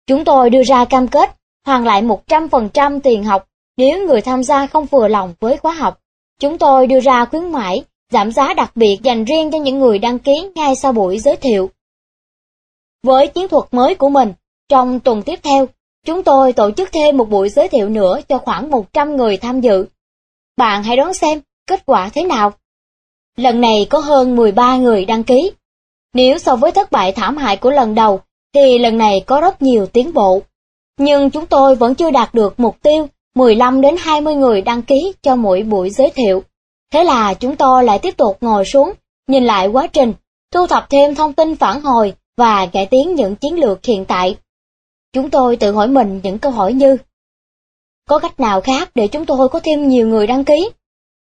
Chúng tôi đưa ra cam kết hoàn lại 100% tiền học nếu người tham gia không vừa lòng với khóa học. Chúng tôi đưa ra khuyến mãi giảm giá đặc biệt dành riêng cho những người đăng ký ngay sau buổi giới thiệu. Với chiến thuật mới của mình, trong tuần tiếp theo, chúng tôi tổ chức thêm một buổi giới thiệu nữa cho khoảng 100 người tham dự. Bạn hãy đoán xem kết quả thế nào. Lần này có hơn 13 người đăng ký. Nếu so với thất bại thảm hại của lần đầu, thì lần này có rất nhiều tiến bộ. Nhưng chúng tôi vẫn chưa đạt được mục tiêu 15 đến 20 người đăng ký cho mỗi buổi giới thiệu. Thế là chúng tôi lại tiếp tục ngồi xuống, nhìn lại quá trình, thu thập thêm thông tin phản hồi và cải tiến những chiến lược hiện tại. Chúng tôi tự hỏi mình những câu hỏi như Có cách nào khác để chúng tôi có thêm nhiều người đăng ký?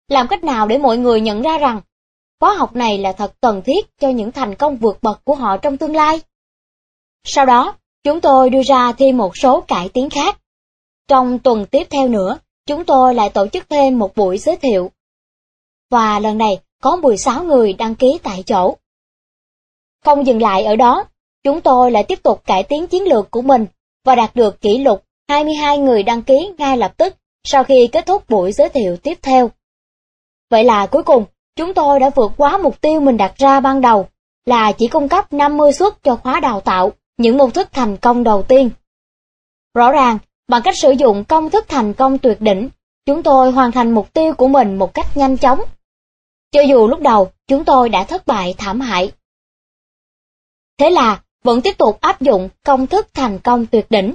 Làm cách nào để mọi người nhận ra rằng khóa học này là thật cần thiết cho những thành công vượt bậc của họ trong tương lai? Sau đó, chúng tôi đưa ra thêm một số cải tiến khác. Trong tuần tiếp theo nữa, chúng tôi lại tổ chức thêm một buổi giới thiệu. Và lần này có 16 người đăng ký tại chỗ. Không dừng lại ở đó, chúng tôi lại tiếp tục cải tiến chiến lược của mình và đạt được kỷ lục 22 người đăng ký ngay lập tức sau khi kết thúc buổi giới thiệu tiếp theo. Vậy là cuối cùng, chúng tôi đã vượt quá mục tiêu mình đặt ra ban đầu là chỉ cung cấp 50 suất cho khóa đào tạo những mô thức thành công đầu tiên. Rõ ràng, bằng cách sử dụng công thức thành công tuyệt đỉnh, chúng tôi hoàn thành mục tiêu của mình một cách nhanh chóng. Cho dù lúc đầu chúng tôi đã thất bại thảm hại. Thế là, vẫn tiếp tục áp dụng công thức thành công tuyệt đỉnh.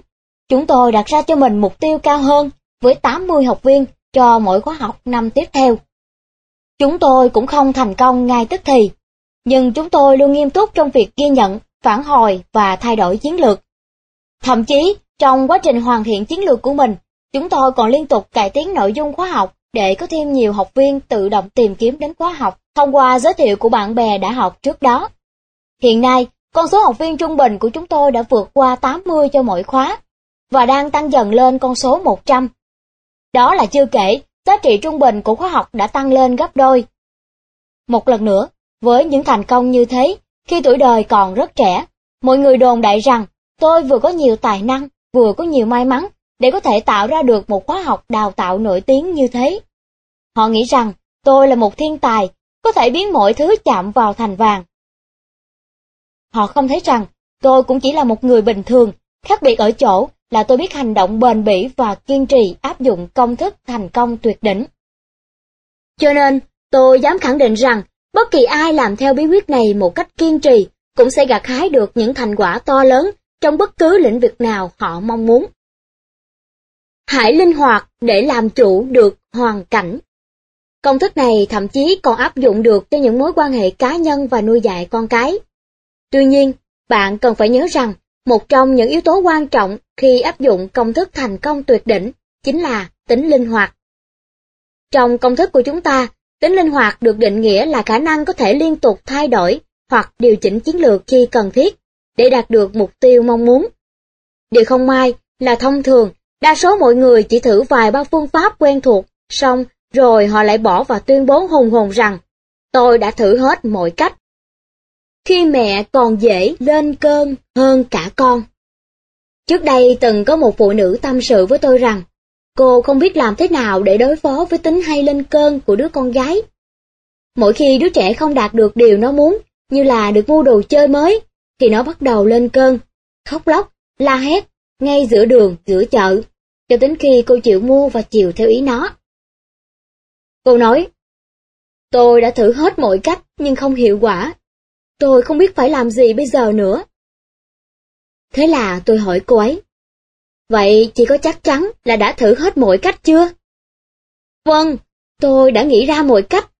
Chúng tôi đặt ra cho mình mục tiêu cao hơn với 80 học viên cho mỗi khóa học năm tiếp theo. Chúng tôi cũng không thành công ngay tức thì, nhưng chúng tôi luôn nghiêm túc trong việc ghi nhận phản hồi và thay đổi chiến lược. Thậm chí, trong quá trình hoàn thiện chiến lược của mình, chúng tôi còn liên tục cải tiến nội dung khóa học để có thêm nhiều học viên tự động tìm kiếm đến khóa học thông qua giới thiệu của bạn bè đã học trước đó. Hiện nay, con số học viên trung bình của chúng tôi đã vượt qua 80 cho mỗi khóa và đang tăng dần lên con số 100. Đó là chưa kể, giá trị trung bình của khóa học đã tăng lên gấp đôi. Một lần nữa, với những thành công như thế, khi tuổi đời còn rất trẻ, mọi người đồn đại rằng tôi vừa có nhiều tài năng, vừa có nhiều may mắn để có thể tạo ra được một khóa học đào tạo nổi tiếng như thế. Họ nghĩ rằng tôi là một thiên tài, có thể biến mọi thứ chạm vào thành vàng. Họ không thấy rằng tôi cũng chỉ là một người bình thường, khác biệt ở chỗ là tôi biết hành động bền bỉ và kiên trì áp dụng công thức thành công tuyệt đỉnh. Cho nên, tôi dám khẳng định rằng Bất kỳ ai làm theo bí quyết này một cách kiên trì cũng sẽ gặt hái được những thành quả to lớn trong bất cứ lĩnh vực nào họ mong muốn. Hãy linh hoạt để làm chủ được hoàn cảnh. Công thức này thậm chí còn áp dụng được cho những mối quan hệ cá nhân và nuôi dạy con cái. Tuy nhiên, bạn cần phải nhớ rằng, một trong những yếu tố quan trọng khi áp dụng công thức thành công tuyệt đỉnh chính là tính linh hoạt. Trong công thức của chúng ta, Tính linh hoạt được định nghĩa là khả năng có thể liên tục thay đổi hoặc điều chỉnh chiến lược khi cần thiết, để đạt được mục tiêu mong muốn. Điều không may là thông thường, đa số mọi người chỉ thử vài ba phương pháp quen thuộc, xong rồi họ lại bỏ và tuyên bố hùng hồn rằng tôi đã thử hết mọi cách. Khi mẹ còn dễ lên cơn hơn cả con. Trước đây từng có một phụ nữ tâm sự với tôi rằng cô không biết làm thế nào để đối phó với tính hay lên cơn của đứa con gái. Mỗi khi đứa trẻ không đạt được điều nó muốn, như là được mua đồ chơi mới, thì nó bắt đầu lên cơn, khóc lóc, la hét, ngay giữa đường, giữa chợ, cho đến khi cô chịu mua và chiều theo ý nó. Cô nói, tôi đã thử hết mọi cách nhưng không hiệu quả. Tôi không biết phải làm gì bây giờ nữa. Thế là tôi hỏi cô ấy, vậy chị có chắc chắn là đã thử hết mọi cách chưa? Vâng, tôi đã nghĩ ra mọi cách.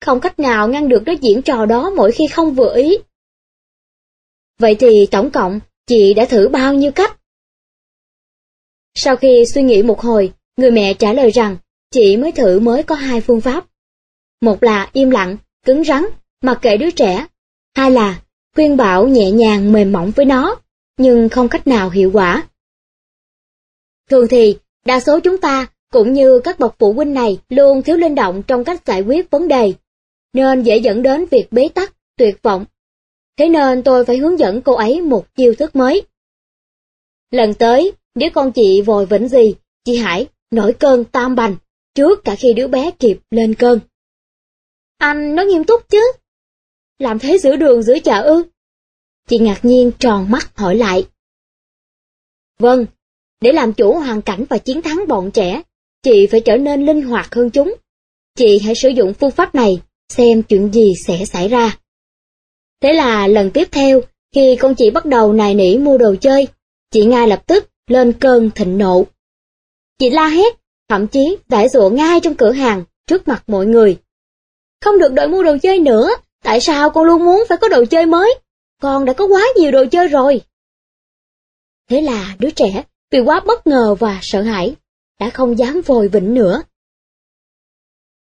Không cách nào ngăn được nó diễn trò đó mỗi khi không vừa ý. Vậy thì tổng cộng, chị đã thử bao nhiêu cách? Sau khi suy nghĩ một hồi, người mẹ trả lời rằng chị mới thử mới có hai phương pháp. Một là im lặng, cứng rắn, mặc kệ đứa trẻ. Hai là khuyên bảo nhẹ nhàng mềm mỏng với nó, nhưng không cách nào hiệu quả. Thường thì, đa số chúng ta, cũng như các bậc phụ huynh này, luôn thiếu linh động trong cách giải quyết vấn đề, nên dễ dẫn đến việc bế tắc, tuyệt vọng. Thế nên tôi phải hướng dẫn cô ấy một chiêu thức mới. Lần tới, nếu con chị vội vĩnh gì, chị Hải nổi cơn tam bành, trước cả khi đứa bé kịp lên cơn. Anh nói nghiêm túc chứ? Làm thế giữa đường giữa chợ ư? Chị ngạc nhiên tròn mắt hỏi lại. Vâng, để làm chủ hoàn cảnh và chiến thắng bọn trẻ, chị phải trở nên linh hoạt hơn chúng. Chị hãy sử dụng phương pháp này, xem chuyện gì sẽ xảy ra. Thế là lần tiếp theo, khi con chị bắt đầu nài nỉ mua đồ chơi, chị ngay lập tức lên cơn thịnh nộ. Chị la hét, thậm chí giải rụa ngay trong cửa hàng, trước mặt mọi người. Không được đợi mua đồ chơi nữa, tại sao con luôn muốn phải có đồ chơi mới? Con đã có quá nhiều đồ chơi rồi. Thế là đứa trẻ vì quá bất ngờ và sợ hãi, đã không dám vội vĩnh nữa.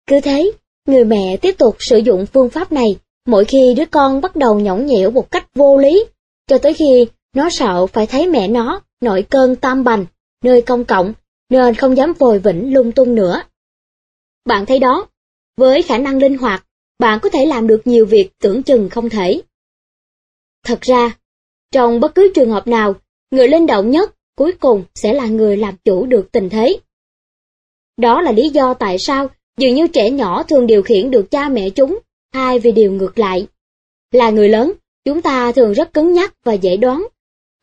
Cứ thế, người mẹ tiếp tục sử dụng phương pháp này mỗi khi đứa con bắt đầu nhõng nhẽo một cách vô lý, cho tới khi nó sợ phải thấy mẹ nó nổi cơn tam bành, nơi công cộng, nên không dám vội vĩnh lung tung nữa. Bạn thấy đó, với khả năng linh hoạt, bạn có thể làm được nhiều việc tưởng chừng không thể. Thật ra, trong bất cứ trường hợp nào, người linh động nhất cuối cùng sẽ là người làm chủ được tình thế. Đó là lý do tại sao dường như trẻ nhỏ thường điều khiển được cha mẹ chúng, hai vì điều ngược lại. Là người lớn, chúng ta thường rất cứng nhắc và dễ đoán,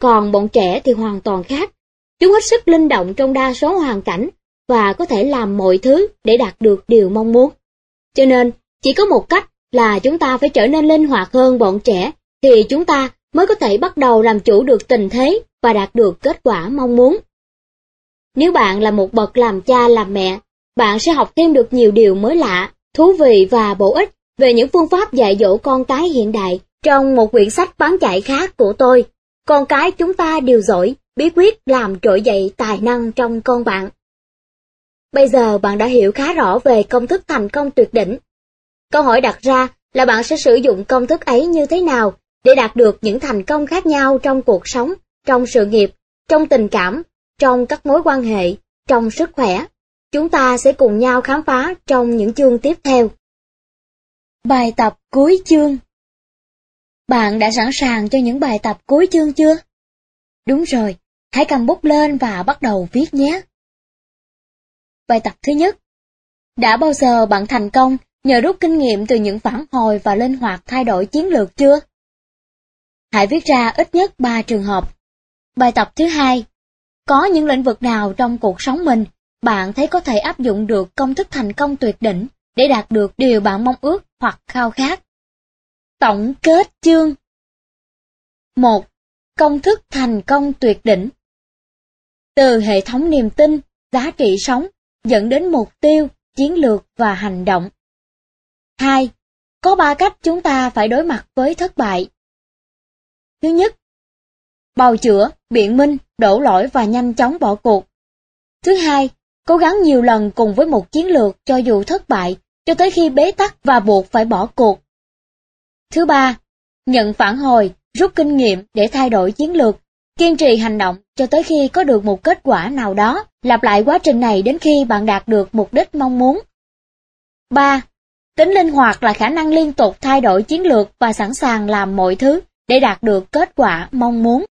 còn bọn trẻ thì hoàn toàn khác. Chúng hết sức linh động trong đa số hoàn cảnh và có thể làm mọi thứ để đạt được điều mong muốn. Cho nên, chỉ có một cách là chúng ta phải trở nên linh hoạt hơn bọn trẻ thì chúng ta mới có thể bắt đầu làm chủ được tình thế và đạt được kết quả mong muốn. Nếu bạn là một bậc làm cha làm mẹ, bạn sẽ học thêm được nhiều điều mới lạ, thú vị và bổ ích về những phương pháp dạy dỗ con cái hiện đại trong một quyển sách bán chạy khác của tôi. Con cái chúng ta đều giỏi, bí quyết làm trỗi dậy tài năng trong con bạn. Bây giờ bạn đã hiểu khá rõ về công thức thành công tuyệt đỉnh. Câu hỏi đặt ra là bạn sẽ sử dụng công thức ấy như thế nào để đạt được những thành công khác nhau trong cuộc sống, trong sự nghiệp, trong tình cảm, trong các mối quan hệ, trong sức khỏe. Chúng ta sẽ cùng nhau khám phá trong những chương tiếp theo. Bài tập cuối chương Bạn đã sẵn sàng cho những bài tập cuối chương chưa? Đúng rồi, hãy cầm bút lên và bắt đầu viết nhé. Bài tập thứ nhất Đã bao giờ bạn thành công nhờ rút kinh nghiệm từ những phản hồi và linh hoạt thay đổi chiến lược chưa? Hãy viết ra ít nhất 3 trường hợp. Bài tập thứ hai. Có những lĩnh vực nào trong cuộc sống mình bạn thấy có thể áp dụng được công thức thành công tuyệt đỉnh để đạt được điều bạn mong ước hoặc khao khát? Tổng kết chương 1. Công thức thành công tuyệt đỉnh Từ hệ thống niềm tin, giá trị sống, dẫn đến mục tiêu, chiến lược và hành động. 2. Có ba cách chúng ta phải đối mặt với thất bại. Thứ nhất, bào chữa, biện minh, đổ lỗi và nhanh chóng bỏ cuộc. Thứ hai, cố gắng nhiều lần cùng với một chiến lược cho dù thất bại, cho tới khi bế tắc và buộc phải bỏ cuộc. Thứ ba, nhận phản hồi, rút kinh nghiệm để thay đổi chiến lược, kiên trì hành động cho tới khi có được một kết quả nào đó, lặp lại quá trình này đến khi bạn đạt được mục đích mong muốn. 3. Tính linh hoạt là khả năng liên tục thay đổi chiến lược và sẵn sàng làm mọi thứ để đạt được kết quả mong muốn.